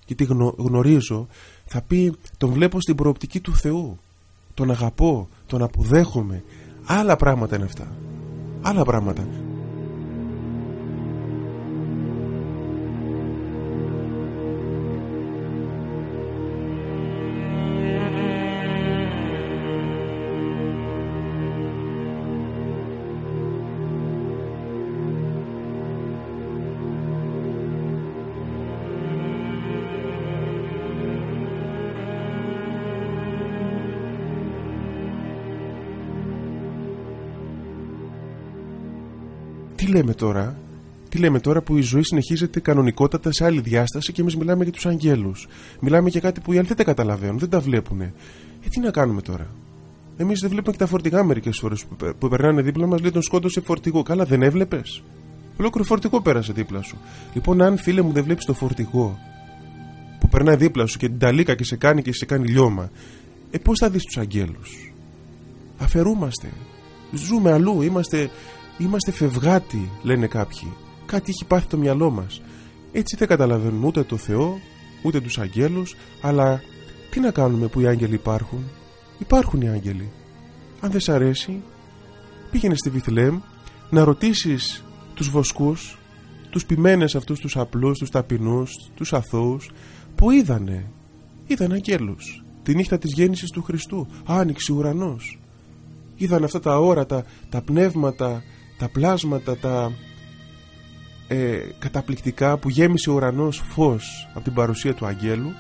Και τη γνωρίζω, θα πει τον βλέπω στην προοπτική του Θεού. Τον αγαπώ, τον αποδέχομαι. Άλλα πράγματα είναι αυτά άλλα πράγματα. Λέμε τώρα, τι λέμε τώρα που η ζωή συνεχίζεται κανονικότατα σε άλλη διάσταση και εμείς μιλάμε για τους αγγέλους; Μιλάμε για κάτι που οι άλλοι δεν τα καταλαβαίνουν, δεν τα βλέπουν. Ε, τι να κάνουμε τώρα; Εμείς δεν βλέπουμε και τα φορτηγά μερικές φορές που, που περνάνε δίπλα μας, λέει τον σκότωσε φορτηγό. Καλά, δεν έβλεπες; Ολόκληρο φορτηγό πέρασε δίπλα σου. Λοιπόν, αν φίλε μου δεν βλέπεις το φορτηγό που περνάει δίπλα σου και την ταλίκα και σε κάνει και σε κάνει λιώμα, ε, πώς θα δεις τους αγγέλους; Αφαιρούμαστε. Ζούμε αλλού, είμαστε Είμαστε φευγάτοι, λένε κάποιοι. Κάτι έχει πάθει το μυαλό μας. Έτσι δεν καταλαβαίνουμε ούτε το Θεό, ούτε τους αγγέλους, αλλά τι να κάνουμε που οι άγγελοι υπάρχουν. Υπάρχουν οι άγγελοι. Αν δεν σ' αρέσει, πήγαινε στη Βιθλέμ να ρωτήσεις τους βοσκούς, τους ποιμένες αυτούς τους απλούς, τους ταπεινούς, τους αθώους, που είδανε. Είδαν αγγέλους. Τη νύχτα της γέννησης του Χριστού. Άνοιξε ουρανός. Είδαν αυτά τα όρατα, τα πνεύματα τα πλάσματα, τα ε, καταπληκτικά που γέμισε ο ουρανός φως από την παρουσία του αγγέλου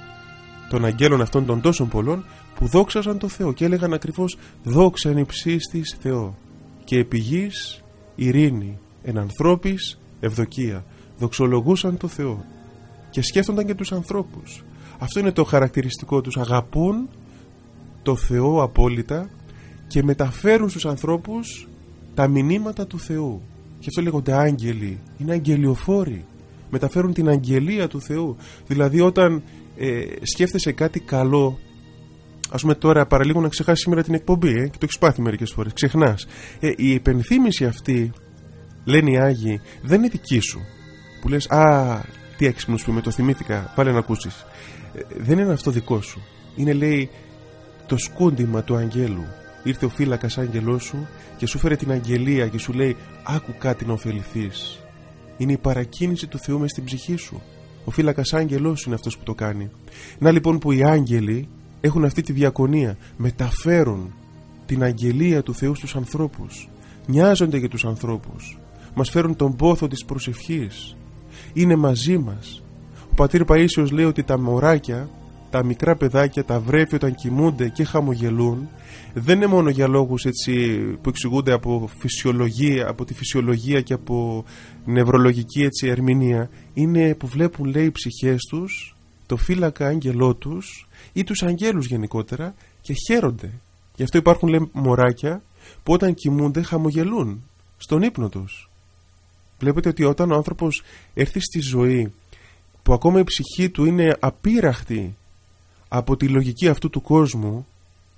των αγγέλων αυτών των τόσων πολλών που δόξαζαν το Θεό και έλεγαν ακριβώς δόξα εν υψίστης Θεό και επί γης ειρήνη εν ανθρώπης ευδοκία δοξολογούσαν το Θεό και σκέφτονταν και τους ανθρώπους. Αυτό είναι το χαρακτηριστικό τους. Αγαπούν το Θεό απόλυτα και μεταφέρουν στους ανθρώπους τα μηνύματα του Θεού. Και αυτό λέγονται άγγελοι. Είναι αγγελιοφόροι. Μεταφέρουν την αγγελία του Θεού. Δηλαδή όταν ε, σκέφτεσαι κάτι καλό Α πούμε τώρα παραλίγο να ξεχάσεις σήμερα την εκπομπή ε, και το έχεις πάθει μερικές φορές. Ξεχνάς. Ε, η υπενθύμηση αυτή, λένε οι Άγιοι, δεν είναι δική σου. Που λες, Α, τι έξυπνο που με το θυμήθηκα, βάλε να ακούσεις. Ε, δεν είναι αυτό δικό σου. Είναι λέει το σκούντιμα του αγγέλου ήρθε ο φύλακας άγγελός σου και σου φέρε την αγγελία και σου λέει άκου κάτι να ωφεληθείς. Είναι η παρακίνηση του Θεού μες στην ψυχή σου. Ο φύλακας άγγελός είναι αυτός που το κάνει. Να λοιπόν που οι άγγελοι έχουν αυτή τη διακονία. Μεταφέρουν την αγγελία του Θεού στους ανθρώπους. Νοιάζονται για τους ανθρώπους. Μας φέρουν τον πόθο της προσευχής. Είναι μαζί μας. Ο πατήρ Παΐσιος λέει ότι τα μωράκια, τα μικρά παιδάκια, τα βρέφη όταν κοιμούνται και χαμογελούν δεν είναι μόνο για λόγους έτσι, που εξηγούνται από, φυσιολογία, από τη φυσιολογία και από νευρολογική έτσι, ερμηνεία. Είναι που βλέπουν λέει οι ψυχές τους το φύλακα άγγελό τους ή τους αγγέλους γενικότερα και χαίρονται. Γι' αυτό υπάρχουν λέει μωράκια που όταν κοιμούνται χαμογελούν στον ύπνο τους. Βλέπετε ότι όταν ο άνθρωπος έρθει στη ζωή που ακόμα η ψυχή του είναι απείραχτη από τη λογική αυτού του κόσμου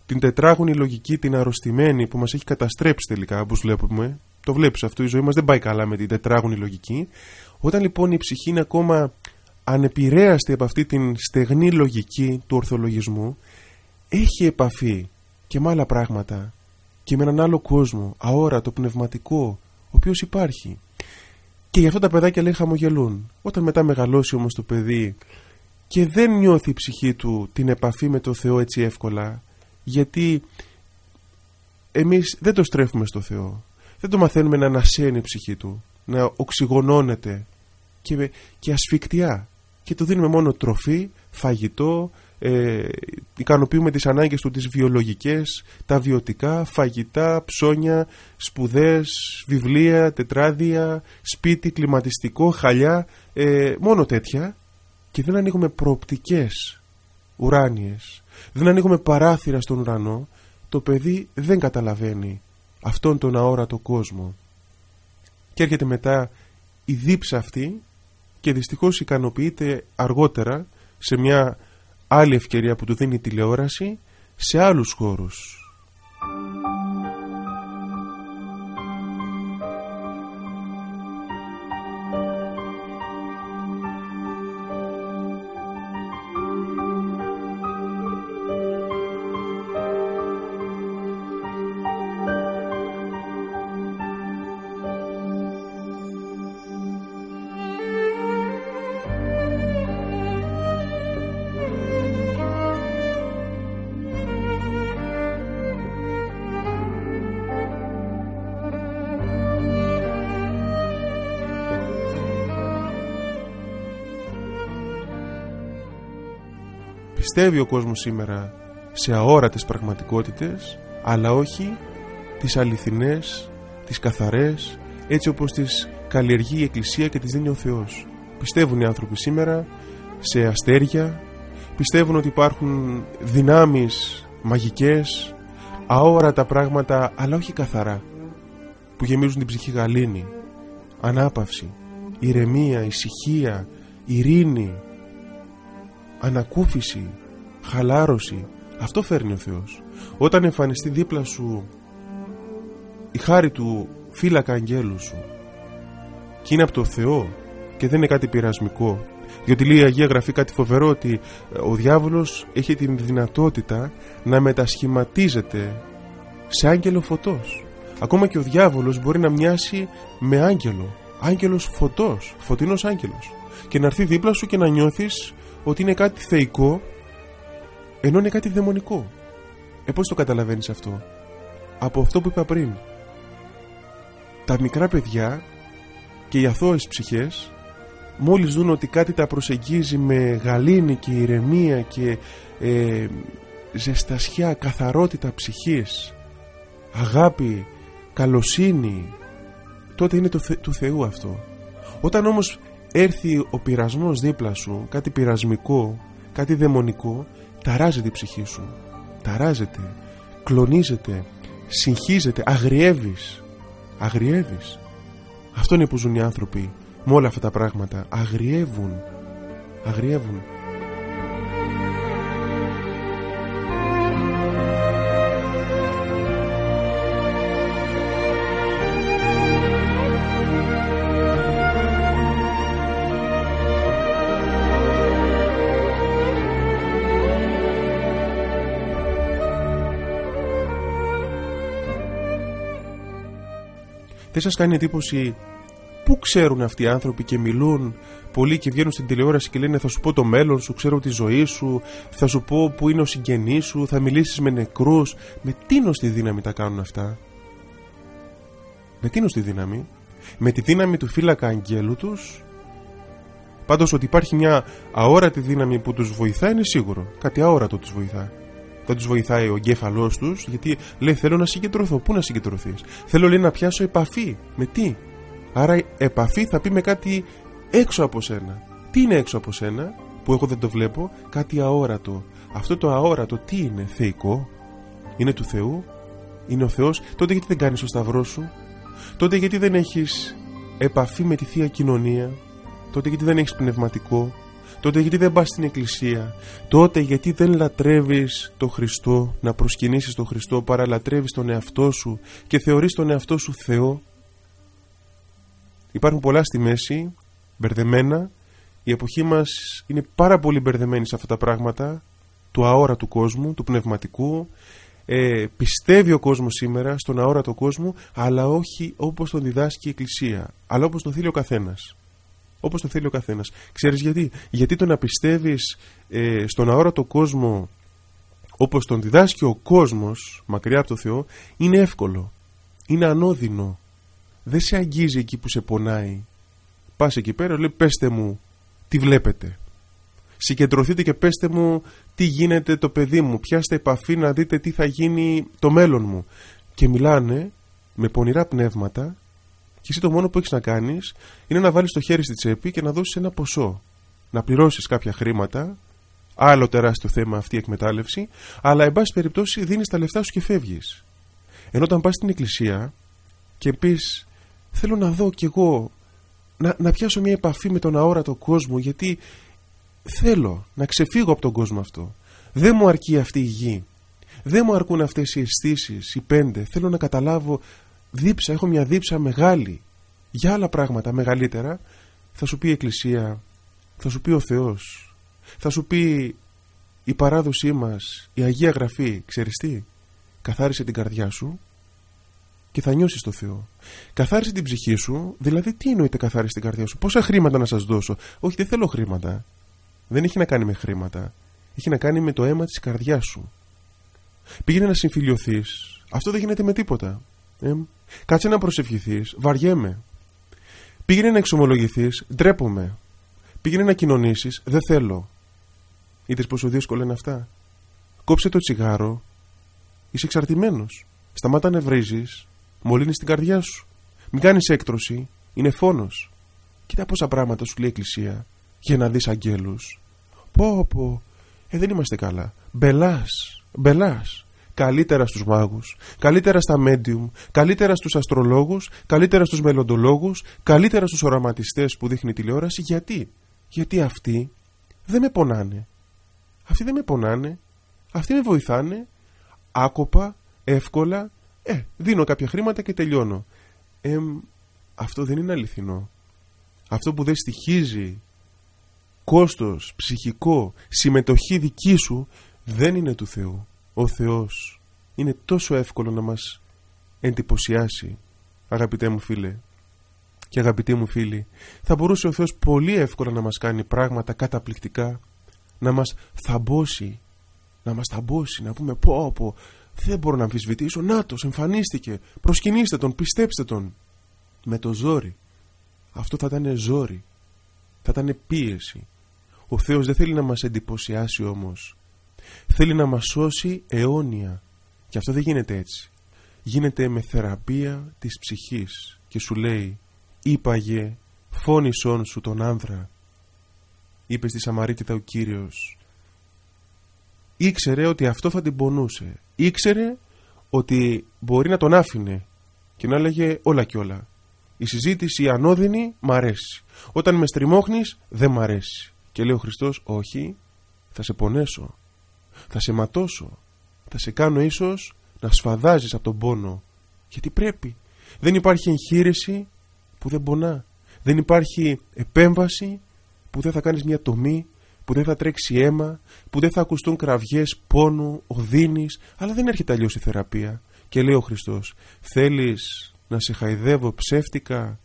την τετράγωνη λογική, την αρρωστημένη που μας έχει καταστρέψει τελικά όπως βλέπουμε το βλέπεις αυτό, η ζωή μας δεν πάει καλά με την τετράγωνη λογική όταν λοιπόν η ψυχή είναι ακόμα ανεπηρέαστη από αυτή την στεγνή λογική του ορθολογισμού έχει επαφή και με άλλα πράγματα και με έναν άλλο κόσμο, αόρατο, πνευματικό, ο οποίος υπάρχει. Και γι' αυτό τα παιδάκια λέει χαμογελούν. Όταν μετά μεγαλώσει όμως το παιδί και δεν νιώθει η ψυχή του την επαφή με το Θεό έτσι εύκολα, γιατί εμείς δεν το στρέφουμε στο Θεό. Δεν το μαθαίνουμε να ανασένει η ψυχή του να οξυγονώνεται και, και ασφικτιά. Και του δίνουμε μόνο τροφή, φαγητό ε, ικανοποιούμε τις ανάγκες του τις βιολογικές τα βιωτικά, φαγητά, ψώνια σπουδές, βιβλία, τετράδια σπίτι, κλιματιστικό, χαλιά ε, μόνο τέτοια και δεν ανοίγουμε προοπτικές ουράνιες δεν ανοίγουμε παράθυρα στον ουρανό, το παιδί δεν καταλαβαίνει αυτόν τον αόρατο κόσμο. και έρχεται μετά η δίψα αυτή και δυστυχώς ικανοποιείται αργότερα σε μια άλλη ευκαιρία που του δίνει η τηλεόραση σε άλλους χώρους πιστεύει ο κόσμος σήμερα σε αόρατες πραγματικότητες αλλά όχι τις αληθινές, τις καθαρές έτσι όπως τις καλλιεργεί η Εκκλησία και τις δίνει ο Θεός. Πιστεύουν οι άνθρωποι σήμερα σε αστέρια πιστεύουν ότι υπάρχουν δυνάμεις μαγικές αόρατα πράγματα αλλά όχι καθαρά που γεμίζουν την ψυχή γαλήνη. Ανάπαυση, ηρεμία, ησυχία, ειρήνη ανακούφιση, χαλάρωση. Αυτό φέρνει ο Θεός. Όταν εμφανιστεί δίπλα σου η χάρη του φύλακα αγγέλου σου και είναι από το Θεό και δεν είναι κάτι πειρασμικό διότι λέει η Αγία Γραφή κάτι φοβερό ότι ε, ο διάβολος έχει την δυνατότητα να μετασχηματίζεται σε άγγελο φωτός ακόμα και ο διάβολος μπορεί να μοιάσει με άγγελο άγγελος φωτός, φωτεινός άγγελος και να έρθει δίπλα σου και να νιώθεις ότι είναι κάτι θεϊκό ενώ είναι κάτι δαιμονικό. Ε, πώς το καταλαβαίνεις αυτό; Από αυτό που είπα πριν. Τα μικρά παιδιά και οι αθώες ψυχές μόλις δουν ότι κάτι τα προσεγγίζει με γαλήνη και ηρεμία και ε, ζεστασιά, καθαρότητα ψυχής αγάπη, καλοσύνη τότε είναι το του Θεού αυτό όταν όμως έρθει ο πειρασμός δίπλα σου κάτι πειρασμικό, κάτι δαιμονικό ταράζεται η ψυχή σου ταράζεται, κλονίζεται συγχύζεται, αγριεύεις αγριεύεις. Αυτό είναι που ζουν οι άνθρωποι με όλα αυτά τα πράγματα. Αγριεύουν αγριεύουν Δεν σας κάνει εντύπωση πού ξέρουν αυτοί οι άνθρωποι και μιλούν πολύ και βγαίνουν στην τηλεόραση και λένε θα σου πω το μέλλον σου, ξέρω τη ζωή σου, θα σου πω που είναι ο συγγενής σου, θα μιλήσεις με νεκρούς. Με τίνο στη δύναμη τα κάνουν αυτά. Με τίνο στη δύναμη. Με τη δύναμη του φύλακα αγγέλου τους. Πάντως ότι υπάρχει μια αόρατη δύναμη που τους βοηθά είναι σίγουρο. Κάτι αόρατο τους βοηθά δεν τους βοηθάει ο εγκέφαλός τους, γιατί λέει: Θέλω να συγκεντρωθώ. Πού να συγκεντρωθείς; Θέλω λέει να πιάσω επαφή. Με τι; Άρα επαφή θα πει με κάτι έξω από σένα. Τι είναι έξω από σένα, που εγώ δεν το βλέπω, κάτι αόρατο. Αυτό το αόρατο τι είναι, θεϊκό, είναι του Θεού, είναι ο Θεός, τότε γιατί δεν κάνεις το σταυρό σου, τότε γιατί δεν έχεις επαφή με τη Θεία Κοινωνία, τότε γιατί δεν έχεις πνευματικό, τότε γιατί δεν πας στην εκκλησία; Τότε γιατί δεν λατρεύεις τον Χριστό να προσκυνήσεις τον Χριστό παρά λατρεύεις τον εαυτό σου και θεωρείς τον εαυτό σου Θεό; Υπάρχουν πολλά στη μέση μπερδεμένα. Η εποχή μας είναι πάρα πολύ μπερδεμένη σε αυτά τα πράγματα του αόρατου κόσμου, του πνευματικού. Ε, πιστεύει ο κόσμος σήμερα στον αόρατο κόσμο αλλά όχι όπως τον διδάσκει η Εκκλησία αλλά όπως τον θέλει ο καθένας όπως το θέλει ο καθένας. Ξέρεις γιατί; Γιατί το να πιστεύεις ε, στον αόρατο κόσμο όπως τον διδάσκει ο κόσμος μακριά από το Θεό είναι εύκολο. Είναι ανώδυνο. Δεν σε αγγίζει εκεί που σε πονάει. Πας εκεί πέρα λέει πέστε μου τι βλέπετε. Συγκεντρωθείτε και πέστε μου τι γίνεται το παιδί μου. Πιάστε επαφή να δείτε τι θα γίνει το μέλλον μου. Και μιλάνε με πονηρά πνεύματα και εσύ το μόνο που έχεις να κάνεις είναι να βάλεις το χέρι στη τσέπη και να δώσεις ένα ποσό. Να πληρώσεις κάποια χρήματα. Άλλο τεράστιο θέμα αυτή η εκμετάλλευση. Αλλά, εν πάση περιπτώσει, δίνεις τα λεφτά σου και φεύγεις. Ενώ όταν πας στην εκκλησία και πεις θέλω να δω κι εγώ να, να πιάσω μια επαφή με τον αόρατο κόσμο γιατί θέλω να ξεφύγω από τον κόσμο αυτό δεν μου αρκεί αυτή η γη δεν μου αρκούν αυτές οι αισθήσεις, οι πέντε θέλω να καταλάβω δίψα, έχω μια δίψα μεγάλη για άλλα πράγματα μεγαλύτερα. Θα σου πει η Εκκλησία θα σου πει ο Θεός θα σου πει η παράδοσή μας η Αγία Γραφή ξέρεις τι; Καθάρισε την καρδιά σου και θα νιώσεις το Θεό. Καθάρισε την ψυχή σου δηλαδή τι εννοείται καθάρισε την καρδιά σου; Πόσα χρήματα να σας δώσω; Όχι δεν θέλω χρήματα. Δεν έχει να κάνει με χρήματα. Έχει να κάνει με το αίμα της καρδιάς σου. Πήγαινε να συμφιλειωθείς. Αυτό δεν γίνεται με τίποτα. Ε, κάτσε να προσευχηθείς βαριέμαι. Πήγαινε να εξομολογηθείς ντρέπομαι. Πήγαινε να κοινωνήσεις δεν θέλω. Είδες πόσο δύσκολο είναι αυτά; Κόψε το τσιγάρο. Είσαι εξαρτημένος. σταμάτα να βρίζεις, μολύνεις την καρδιά σου. Μην κάνεις έκτρωση. Είναι φόνος. κοίτα πόσα πράγματα σου λέει η εκκλησία για να δεις αγγέλους. πω πω. Ε δεν είμαστε καλά. Μπελάς, μπελάς. Καλύτερα στους μάγους, καλύτερα στα medium, καλύτερα στους αστρολόγους, καλύτερα στους μελλοντολόγους, καλύτερα στους οραματιστές που δείχνει τηλεόραση. Γιατί; Γιατί αυτοί δεν με πονάνε. Αυτοί δεν με πονάνε. Αυτοί με βοηθάνε άκοπα, εύκολα. Ε, δίνω κάποια χρήματα και τελειώνω. Ε, αυτό δεν είναι αληθινό. Αυτό που δεν στοιχίζει κόστος, ψυχικό, συμμετοχή δική σου δεν είναι του Θεού. Ο Θεός. Είναι τόσο εύκολο να μας εντυπωσιάσει αγαπητέ μου φίλε και αγαπητοί μου φίλοι. Θα μπορούσε ο Θεός πολύ εύκολα να μας κάνει πράγματα καταπληκτικά να μας θαμπώσει να μας θαμπώσει, να πούμε πω πω δεν μπορώ να αμφισβητήσω, νάτος εμφανίστηκε, προσκυνήστε τον, πιστέψτε τον με το ζόρι. Αυτό θα ήταν ζόρι. Θα ήταν πίεση. Ο Θεός δεν θέλει να μας εντυπωσιάσει όμως θέλει να μας σώσει αιώνια. Και αυτό δεν γίνεται έτσι. Γίνεται με θεραπεία της ψυχής. Και σου λέει είπαγε φώνησόν σου τον άνδρα είπε στη Σαμαρίτητα ο Κύριος ήξερε ότι αυτό θα την πονούσε. Ήξερε ότι μπορεί να τον άφηνε και να έλεγε όλα και όλα. Η συζήτηση ανώδυνη μ' αρέσει. Όταν με στριμώχνεις δεν μ' αρέσει και λέει ο Χριστός όχι θα σε πονέσω θα σε ματώσω. Θα σε κάνω ίσως να σφαδάζεις από τον πόνο. Γιατί πρέπει. Δεν υπάρχει εγχείρηση που δεν πονά. Δεν υπάρχει επέμβαση που δεν θα κάνεις μια τομή που δεν θα τρέξει αίμα, που δεν θα ακουστούν κραυγές πόνου, οδύνης, αλλά δεν έρχεται αλλιώς η θεραπεία. Και λέει ο Χριστός, θέλεις να σε χαϊδεύω ψεύτικα,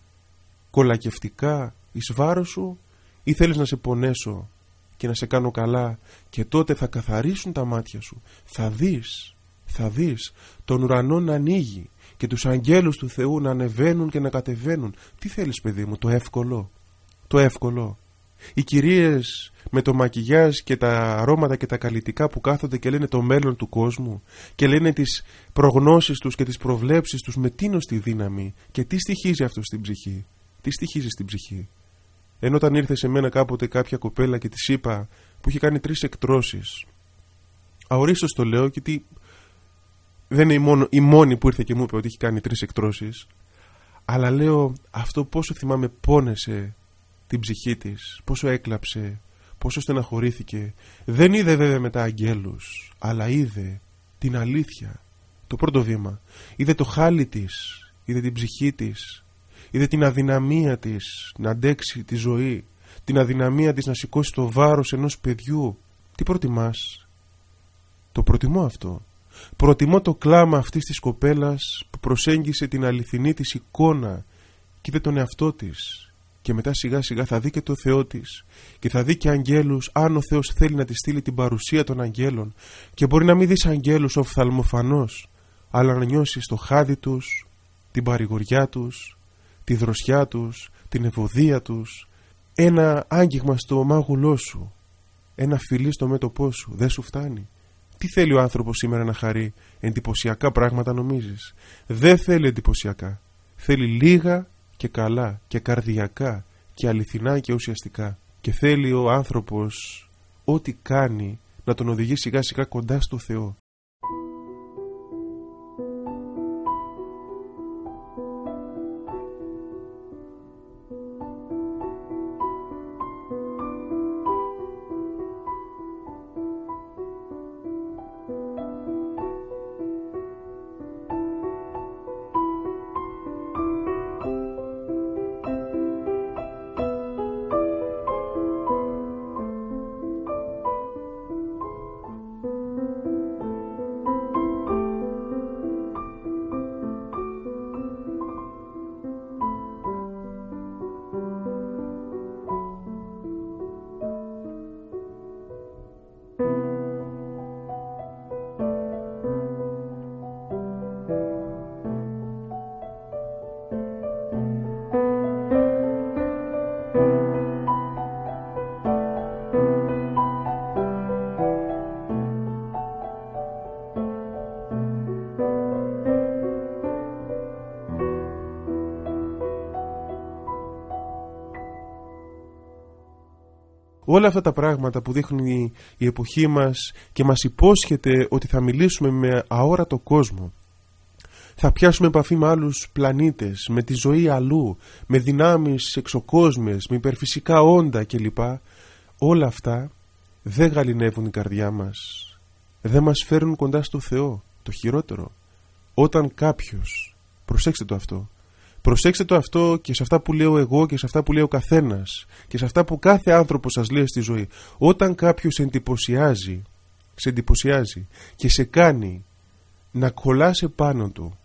κολακευτικά, εις βάρος σου, ή θέλεις να σε πονέσω και να σε κάνω καλά και τότε θα καθαρίσουν τα μάτια σου. Θα δεις, θα δεις τον ουρανό να ανοίγει και τους αγγέλους του Θεού να ανεβαίνουν και να κατεβαίνουν. Τι θέλεις παιδί μου, το εύκολο, το εύκολο. Οι κυρίες με το μακιγιάζ και τα αρώματα και τα καλλιτικά που κάθονται και λένε το μέλλον του κόσμου και λένε τις προγνώσεις τους και τις προβλέψεις τους με τίνο στη δύναμη και τι στοιχίζει αυτό στην ψυχή. Τι στοιχίζει στην ψυχή. Ενώ όταν ήρθε σε μένα κάποτε κάποια κοπέλα και της είπα που είχε κάνει τρεις εκτρώσεις αορίστως το λέω γιατί δεν είναι η, μόνο, η μόνη που ήρθε και μου είπε ότι έχει κάνει τρεις εκτρώσεις αλλά λέω αυτό πόσο θυμάμαι πόνεσε την ψυχή της, πόσο έκλαψε, πόσο στεναχωρήθηκε. Δεν είδε βέβαια μετά αγγέλους, αλλά είδε την αλήθεια. Το πρώτο βήμα. Είδε το χάλι της, είδε την ψυχή της, είδε την αδυναμία της να αντέξει τη ζωή, την αδυναμία της να σηκώσει το βάρος ενός παιδιού. Τι προτιμάς; Το προτιμώ αυτό. Προτιμώ το κλάμα αυτής της κοπέλας που προσέγγισε την αληθινή της εικόνα και είδε τον εαυτό της και μετά σιγά σιγά θα δει και το Θεό της και θα δει και αγγέλους αν ο Θεός θέλει να της στείλει την παρουσία των αγγέλων και μπορεί να μην δεις αγγέλους οφθαλμοφανώς αλλά να νιώσεις το χάδι τους, την παρηγοριά τους, τη δροσιά τους, την ευωδία τους. Ένα άγγιγμα στο μάγουλό σου ένα φιλί στο μέτωπό σου δεν σου φτάνει. Τι θέλει ο άνθρωπος σήμερα να χαρεί εντυπωσιακά πράγματα νομίζεις; Δεν θέλει εντυπωσιακά. Θέλει λίγα και καλά και καρδιακά και αληθινά και ουσιαστικά. Και θέλει ο άνθρωπος ό,τι κάνει να τον οδηγεί σιγά σιγά κοντά στο Θεό Όλα αυτά τα πράγματα που δείχνει η εποχή μας και μας υπόσχεται ότι θα μιλήσουμε με αόρατο κόσμο θα πιάσουμε επαφή με άλλους πλανήτες, με τη ζωή αλλού, με δυνάμεις εξωκόσμες, με υπερφυσικά όντα κλπ. Όλα αυτά δεν γαλινεύουν η καρδιά μας. Δεν μας φέρνουν κοντά στο Θεό. Το χειρότερο. Όταν κάποιος, προσέξτε το αυτό, προσέξτε το αυτό και σε αυτά που λέω εγώ και σε αυτά που λέει ο καθένας και σε αυτά που κάθε άνθρωπος σας λέει στη ζωή. Όταν κάποιος εντυπωσιάζει, σε εντυπωσιάζει και σε κάνει να κολλάς πάνω του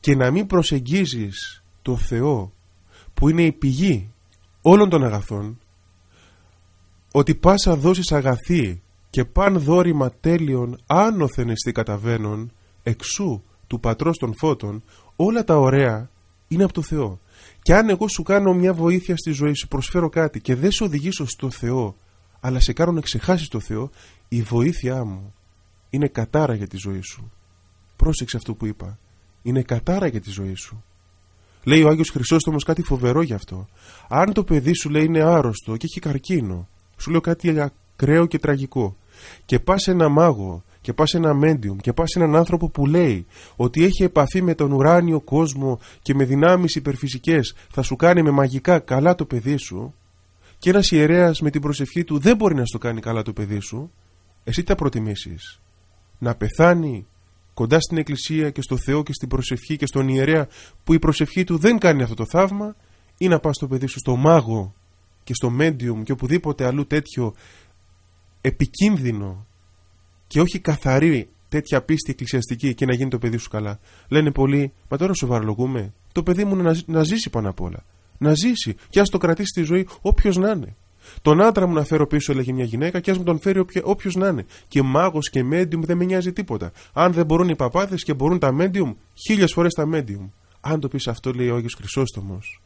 και να μην προσεγγίζεις το Θεό που είναι η πηγή όλων των αγαθών ότι πάσα δώσεις αγαθή και παν δόρημα τέλειων άνωθεν εστί καταβαίνων εξού του πατρός των φώτων όλα τα ωραία είναι από το Θεό και αν εγώ σου κάνω μια βοήθεια στη ζωή σου προσφέρω κάτι και δεν σε οδηγήσω στο Θεό αλλά σε κάνω να ξεχάσεις το Θεό η βοήθειά μου είναι κατάρα για τη ζωή σου πρόσεξε αυτό που είπα είναι κατάρα για τη ζωή σου. Λέει ο Άγιος Χρυσόστομος κάτι φοβερό γι' αυτό. Αν το παιδί σου λέει είναι άρρωστο και έχει καρκίνο, σου λέω κάτι ακραίο και τραγικό, και πας σε ένα μάγο, και πας σε ένα μέντιουμ, και πας σε έναν άνθρωπο που λέει ότι έχει επαφή με τον ουράνιο κόσμο και με δυνάμεις υπερφυσικές θα σου κάνει με μαγικά καλά το παιδί σου, και ένας ιερέας με την προσευχή του δεν μπορεί να σου κάνει καλά το παιδί σου, εσύ τι θα προτιμήσεις. Να πεθάνει κοντά στην εκκλησία και στο Θεό και στην προσευχή και στον ιερέα που η προσευχή του δεν κάνει αυτό το θαύμα ή να πας το παιδί σου στο μάγο και στο medium και οπουδήποτε αλλού τέτοιο επικίνδυνο και όχι καθαρή τέτοια πίστη εκκλησιαστική και να γίνει το παιδί σου καλά. Λένε πολλοί, μα τώρα σοβαρολογούμε. Το παιδί μου να, να ζήσει πάνω απ' όλα. Να ζήσει και ας το κρατήσει στη ζωή όποιος να είναι. Τον άντρα μου να φέρω πίσω, έλεγε μια γυναίκα, και ας μου τον φέρει όποιος να είναι. Και μάγος και medium δεν με νοιάζει τίποτα. Αν δεν μπορούν οι παπάδες και μπορούν τα medium, χίλιες φορές τα medium. Αν το πεις αυτό, λέει ο Άγιος Χρυσόστομος,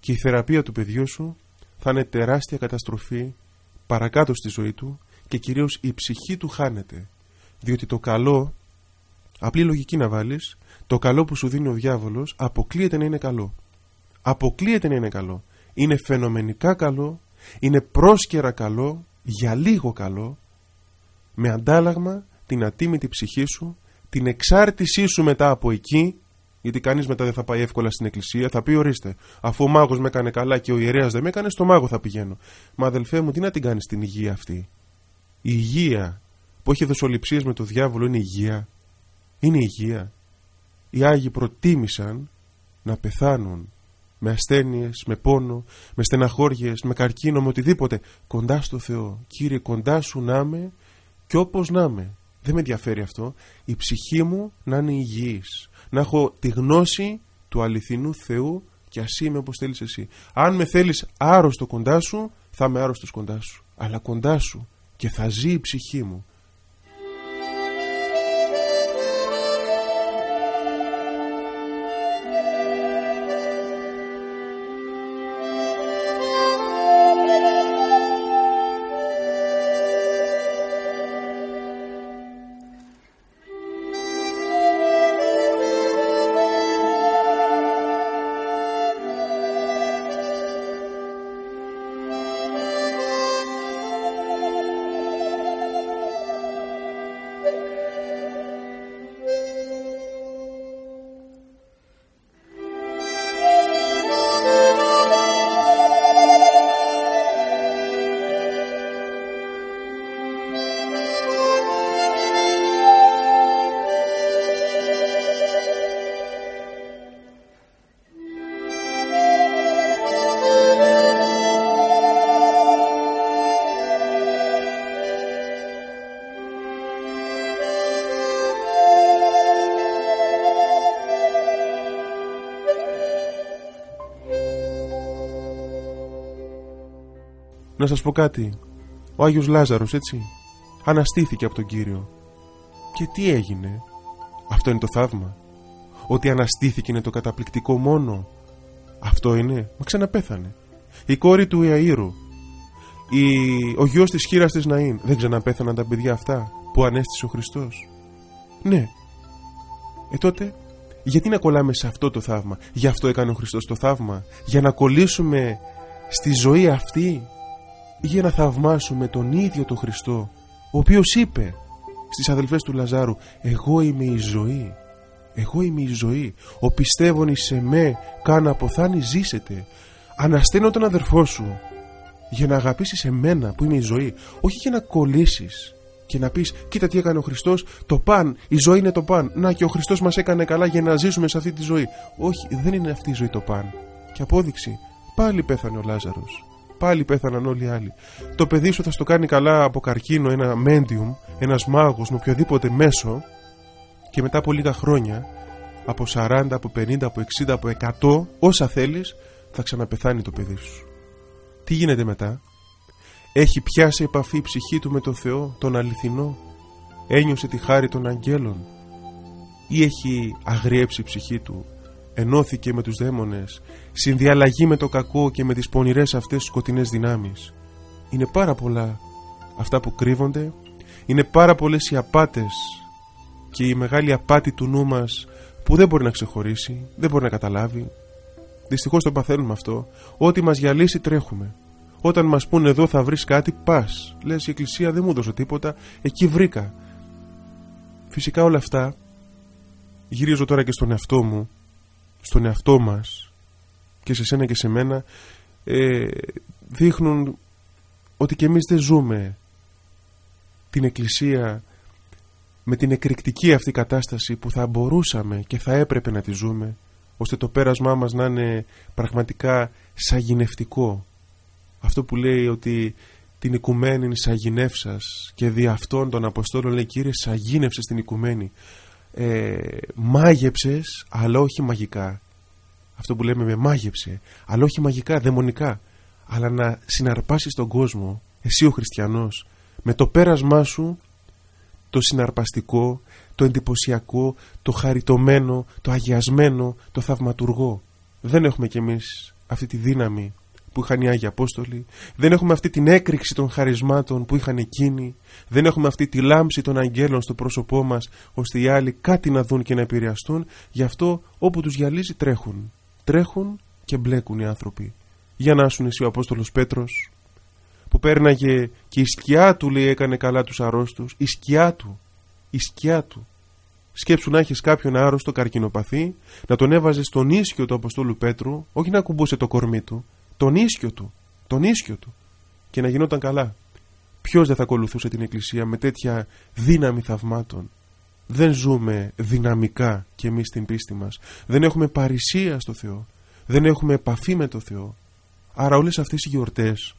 και η θεραπεία του παιδιού σου θα είναι τεράστια καταστροφή παρακάτω στη ζωή του και κυρίως η ψυχή του χάνεται. Διότι το καλό, απλή λογική να βάλεις, το καλό που σου δίνει ο διάβολος αποκλείεται να είναι καλό. Αποκλείεται να είναι καλό. Είναι φαινομενικά καλό είναι πρόσκαιρα καλό, για λίγο καλό, με αντάλλαγμα την ατίμητη ψυχή σου, την εξάρτησή σου μετά από εκεί, γιατί κανείς μετά δεν θα πάει εύκολα στην εκκλησία, θα πει ορίστε, αφού ο μάγος με έκανε καλά και ο ιερέας δεν με έκανε, στο μάγο θα πηγαίνω. Μα αδελφέ μου, τι να την κάνεις στην υγεία αυτή; Η υγεία που έχει δοσοληψίες με το διάβολο είναι υγεία. Είναι υγεία. Οι Άγιοι προτίμησαν να πεθάνουν με ασθένειες, με πόνο, με στεναχώριες, με καρκίνο, με οτιδήποτε. Κοντά στο Θεό. Κύριε, κοντά σου να είμαι και όπως να είμαι. Δεν με ενδιαφέρει αυτό. Η ψυχή μου να είναι υγιής. Να έχω τη γνώση του αληθινού Θεού και ας είμαι όπως θέλεις εσύ. Αν με θέλεις άρρωστο κοντά σου, θα είμαι άρρωστος κοντά σου. Αλλά κοντά σου και θα ζει η ψυχή μου. Να σας πω κάτι. Ο Άγιος Λάζαρος, έτσι, αναστήθηκε από τον Κύριο. Και τι έγινε; Αυτό είναι το θαύμα. Ότι αναστήθηκε είναι το καταπληκτικό μόνο. Αυτό είναι. Μα ξαναπέθανε. Η κόρη του Ιαΐρου. Η... Ο γιος της χείρας της Ναΐν. Δεν ξαναπέθαναν τα παιδιά αυτά που ανέστησε ο Χριστός. Ναι. Ε τότε γιατί να κολλάμε σε αυτό το θαύμα; Γι' αυτό έκανε ο Χριστός το θαύμα. Για να κολλήσουμε στη ζωή αυτή; Για να θαυμάσουμε τον ίδιο τον Χριστό ο οποίος είπε στις αδελφές του Λαζάρου εγώ είμαι η ζωή εγώ είμαι η ζωή. Ο πιστεύων σε με κάνα αποθάνει ζήσετε. Ανασταίνω τον αδερφό σου για να αγαπήσεις εμένα που είμαι η ζωή όχι για να κολλήσεις και να πεις κοίτα τι έκανε ο Χριστός το παν, η ζωή είναι το παν. Να και ο Χριστός μας έκανε καλά για να ζήσουμε σε αυτή τη ζωή όχι δεν είναι αυτή η ζωή το παν. Και απόδειξη πάλι πέθανε ο Λάζαρος πάλι πέθαναν όλοι οι άλλοι. Το παιδί σου θα στο κάνει καλά από καρκίνο ένα medium, ένας μάγος με οποιοδήποτε μέσο και μετά από λίγα χρόνια από 40, από 50, από 60, από 100 όσα θέλεις θα ξαναπεθάνει το παιδί σου. Τι γίνεται μετά; Έχει πιάσει επαφή η ψυχή του με τον Θεό, τον αληθινό. Ένιωσε τη χάρη των αγγέλων. Ή έχει αγριέψει η ψυχή του ενώθηκε με τους δαίμονες συνδιαλλαγή με το κακό και με τις πονηρές αυτές σκοτεινές δυνάμεις. Είναι πάρα πολλά αυτά που κρύβονται είναι πάρα πολλές οι απάτες και η μεγάλη απάτη του νου μας που δεν μπορεί να ξεχωρίσει δεν μπορεί να καταλάβει. Δυστυχώς το παθαίνουμε αυτό. Ό,τι μας γυαλίσει τρέχουμε. Όταν μας πούνε εδώ θα βρεις κάτι πας λες η εκκλησία δεν μου έδωσε τίποτα εκεί βρήκα φυσικά όλα αυτά γυρίζω τώρα και στον εαυτό μου στον εαυτό μας και σε σένα και σε μένα ε, δείχνουν ότι και εμείς δεν ζούμε την εκκλησία με την εκρηκτική αυτή κατάσταση που θα μπορούσαμε και θα έπρεπε να τη ζούμε ώστε το πέρασμά μας να είναι πραγματικά σαγηνευτικό. Αυτό που λέει ότι την οικουμένη σαγηνεύσας και δι' αυτών των Αποστόλων λέει κύριε σαγίνευσες την οικουμένη ε, μάγεψες αλλά όχι μαγικά. Αυτό που λέμε με μάγεψε αλλά όχι μαγικά, δαιμονικά. Αλλά να συναρπάσεις τον κόσμο εσύ ο χριστιανός με το πέρασμά σου το συναρπαστικό το εντυπωσιακό, το χαριτωμένο το αγιασμένο, το θαυματουργό. Δεν έχουμε κι εμείς αυτή τη δύναμη που είχαν οι Άγιοι Απόστολοι, δεν έχουμε αυτή την έκρηξη των χαρισμάτων που είχαν εκείνοι, δεν έχουμε αυτή τη λάμψη των αγγέλων στο πρόσωπό μας, ώστε οι άλλοι κάτι να δουν και να επηρεαστούν, γι' αυτό όπου τους γυαλίζει τρέχουν. Τρέχουν και μπλέκουν οι άνθρωποι. Για να άσουν εσύ ο Απόστολος Πέτρος, που πέρναγε και η σκιά του λέει έκανε καλά τους αρρώστους, η σκιά του, η σκιά του. Σκέψου να έχεις κάποιον άρρωστο καρκινοπαθή, να τον έβαζες στον ίσιο του Αποστόλου Πέτρου, όχι να κουμπούσε το κορμί του, τον ίσιο του, τον ίσιο του και να γινόταν καλά. Ποιος δεν θα ακολουθούσε την Εκκλησία με τέτοια δύναμη θαυμάτων; Δεν ζούμε δυναμικά κι εμείς την πίστη μας. Δεν έχουμε παρησία στο Θεό. Δεν έχουμε επαφή με το Θεό. Άρα όλες αυτές οι γιορτές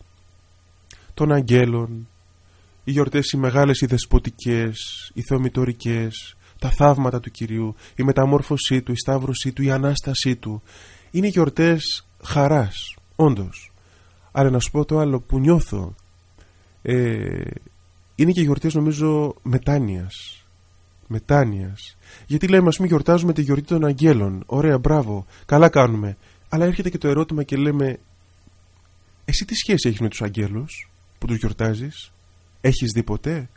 των αγγέλων, οι γιορτές οι μεγάλες οι δεσποτικές, οι θεομητορικές, τα θαύματα του Κυρίου, η μεταμόρφωσή Του, η σταύρωσή Του, η Ανάστασή Του, είναι γιορτές χαράς. Όντως. Αλλά να σου πω το άλλο που νιώθω ε, είναι και γιορτές νομίζω μετάνοιας. Μετάνοιας. Γιατί λέμε ας μην γιορτάζουμε τη γιορτή των αγγέλων. Ωραία, μπράβο, καλά κάνουμε. Αλλά έρχεται και το ερώτημα και λέμε εσύ τι σχέση έχεις με τους αγγέλους που τους γιορτάζεις; Έχεις δει ποτέ;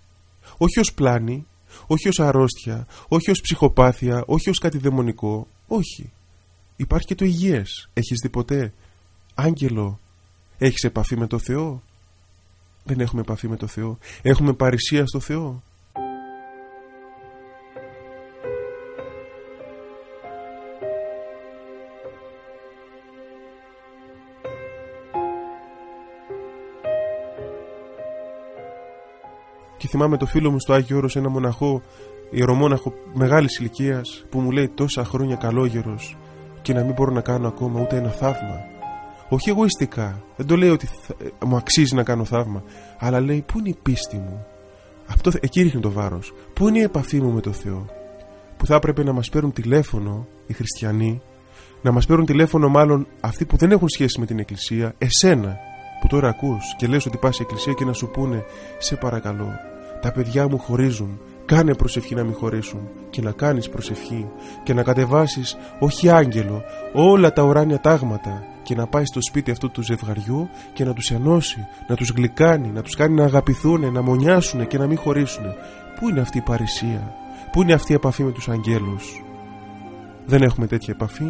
Όχι ως πλάνη, όχι ως αρρώστια, όχι ως ψυχοπάθεια, όχι ως κάτι δαιμονικό. Όχι. Υπάρχει και το υγιές. Έχεις δει ποτέ; Άγγελο, έχεις επαφή με το Θεό; Δεν έχουμε επαφή με το Θεό. Έχουμε παρησία στο Θεό. Και θυμάμαι το φίλο μου στο Άγιο Όρος ένα μοναχό, ιερομόναχο μεγάλης ηλικίας που μου λέει τόσα χρόνια καλόγερος και να μην μπορώ να κάνω ακόμα ούτε ένα θαύμα όχι εγωιστικά. Δεν το λέει ότι ε, μου αξίζει να κάνω θαύμα. Αλλά λέει πού είναι η πίστη μου; Αυτό, εκεί ρίχνει το βάρος. Πού είναι η επαφή μου με το Θεό; Που θα έπρεπε να μας παίρνουν τηλέφωνο οι χριστιανοί, να μας παίρνουν τηλέφωνο μάλλον αυτοί που δεν έχουν σχέση με την Εκκλησία, εσένα που τώρα ακούς και λες ότι πας στην Εκκλησία και να σου πούνε Σε παρακαλώ, τα παιδιά μου χωρίζουν. Κάνε προσευχή να μην χωρίσουν και να κάνεις προσευχή και να κατεβάσεις όχι άγγελο όλα τα ουράνια τάγματα και να πάει στο σπίτι αυτού του ζευγαριού και να τους ενώσει, να τους γλυκάνει, να τους κάνει να αγαπηθούν, να μονιάσουν και να μην χωρίσουν. Πού είναι αυτή η παρησία, πού είναι αυτή η επαφή με τους αγγέλους; Δεν έχουμε τέτοια επαφή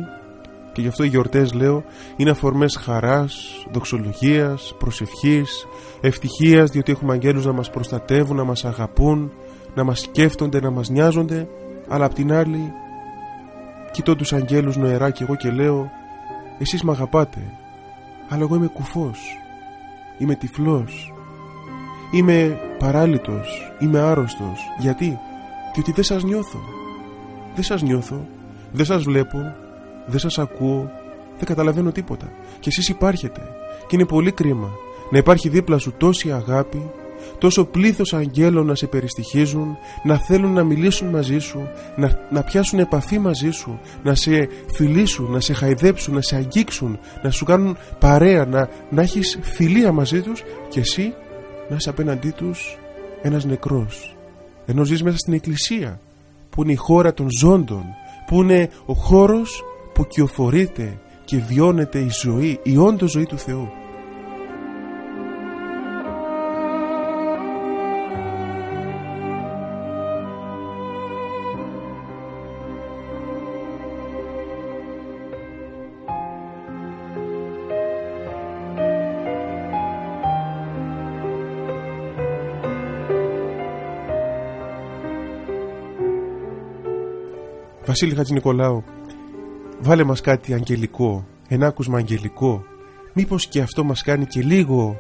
και γι' αυτό οι γιορτές λέω είναι αφορμές χαράς, δοξολογίας, προσευχής, ευτυχίας διότι έχουμε αγγέλους να μας προστατεύουν, να μας αγαπούν, να μας σκέφτονται, να μας νοιάζονται αλλά απ' την άλλη κοιτώ τους αγγέλους νοερά και εγώ και λέω εσείς με αγαπάτε αλλά εγώ είμαι κουφός, είμαι τυφλός, είμαι παράλυτος, είμαι άρρωστος γιατί, διότι δεν σας νιώθω δεν σας νιώθω, δεν σας βλέπω δεν σας ακούω, δεν καταλαβαίνω τίποτα. Και εσείς υπάρχετε. Και είναι πολύ κρίμα να υπάρχει δίπλα σου τόση αγάπη, τόσο πλήθος αγγέλων να σε περιστοιχίζουν, να θέλουν να μιλήσουν μαζί σου, να, να πιάσουν επαφή μαζί σου, να σε φιλήσουν, να σε χαϊδέψουν, να σε αγγίξουν, να σου κάνουν παρέα, να, να έχεις φιλία μαζί τους και εσύ να είσαι απέναντί τους ένας νεκρός. Ενώ ζεις μέσα στην εκκλησία που είναι η χώρα των ζώντων, που είναι ο χώρος που κυοφορείται και βιώνεται η ζωή, η όντως ζωή του Θεού. Βασίλη Χατζη Νικολάου βάλε μας κάτι αγγελικό, ένα άκουσμα αγγελικό. Μήπως και αυτό μας κάνει και λίγο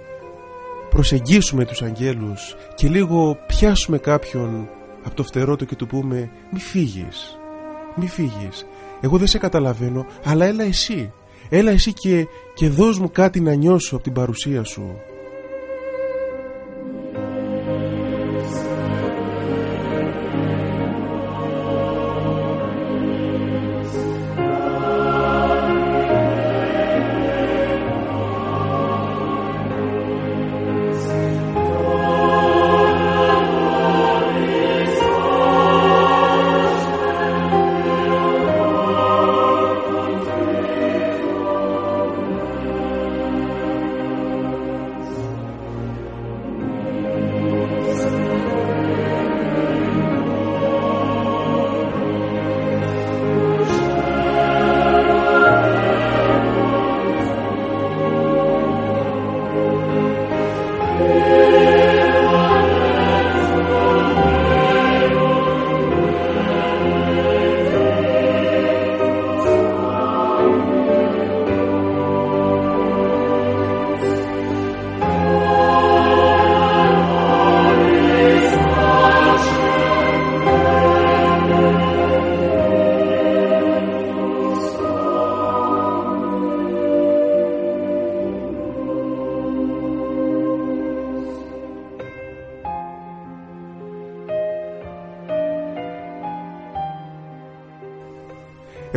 προσεγγίσουμε τους αγγέλους και λίγο πιάσουμε κάποιον από το φτερό του και του πούμε μη φύγεις, μη φύγεις. Εγώ δεν σε καταλαβαίνω, αλλά έλα εσύ. Έλα εσύ και, και δώσ' μου κάτι να νιώσω από την παρουσία σου.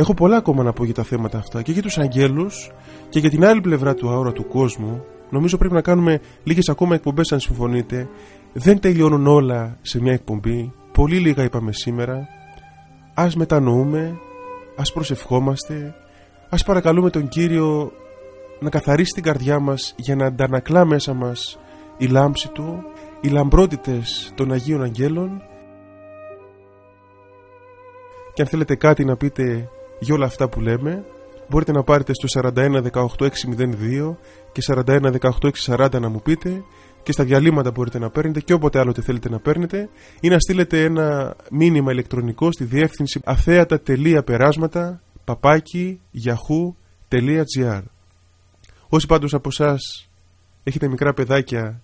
Έχω πολλά ακόμα να πω για τα θέματα αυτά και για τους αγγέλους και για την άλλη πλευρά του αόρατου του κόσμου. Νομίζω πρέπει να κάνουμε λίγες ακόμα εκπομπές αν συμφωνείτε. Δεν τελειώνουν όλα σε μια εκπομπή. Πολύ λίγα είπαμε σήμερα. Ας μετανοούμε, ας προσευχόμαστε, ας παρακαλούμε τον Κύριο να καθαρίσει την καρδιά μας για να αντανακλά μέσα μας η λάμψη Του, οι λαμπρότητες των Αγίων Αγγέλων και αν θέλετε κάτι να πείτε για όλα αυτά που λέμε μπορείτε να πάρετε στο 41 και 41 να μου πείτε και στα διαλύματα μπορείτε να παίρνετε και όποτε άλλοτε θέλετε να παίρνετε ή να στείλετε ένα μήνυμα ηλεκτρονικό στη διεύθυνση αθέατα.περάσματα παπάκι yahoo.gr Όσοι πάντως από εσάς έχετε μικρά παιδάκια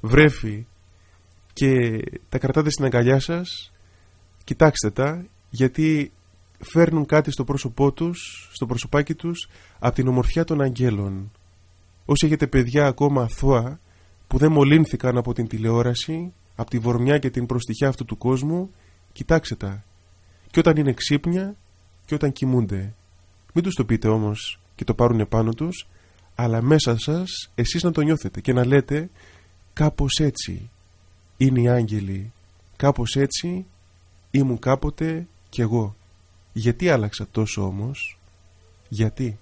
βρέφη και τα κρατάτε στην αγκαλιά σας κοιτάξτε τα γιατί φέρνουν κάτι στο πρόσωπό τους, στο προσωπάκι τους από την ομορφιά των αγγέλων. Όσοι έχετε παιδιά ακόμα αθώα που δεν μολύνθηκαν από την τηλεόραση, από τη βορμιά και την προστιχιά αυτού του κόσμου, κοιτάξτε τα. Και όταν είναι ξύπνια και όταν κοιμούνται. Μην τους το πείτε όμως και το πάρουν επάνω τους, αλλά μέσα σας εσείς να το νιώθετε και να λέτε κάπως έτσι είναι οι άγγελοι, κάπως έτσι ήμουν κάποτε κι εγώ. Γιατί άλλαξα τόσο όμως, γιατί...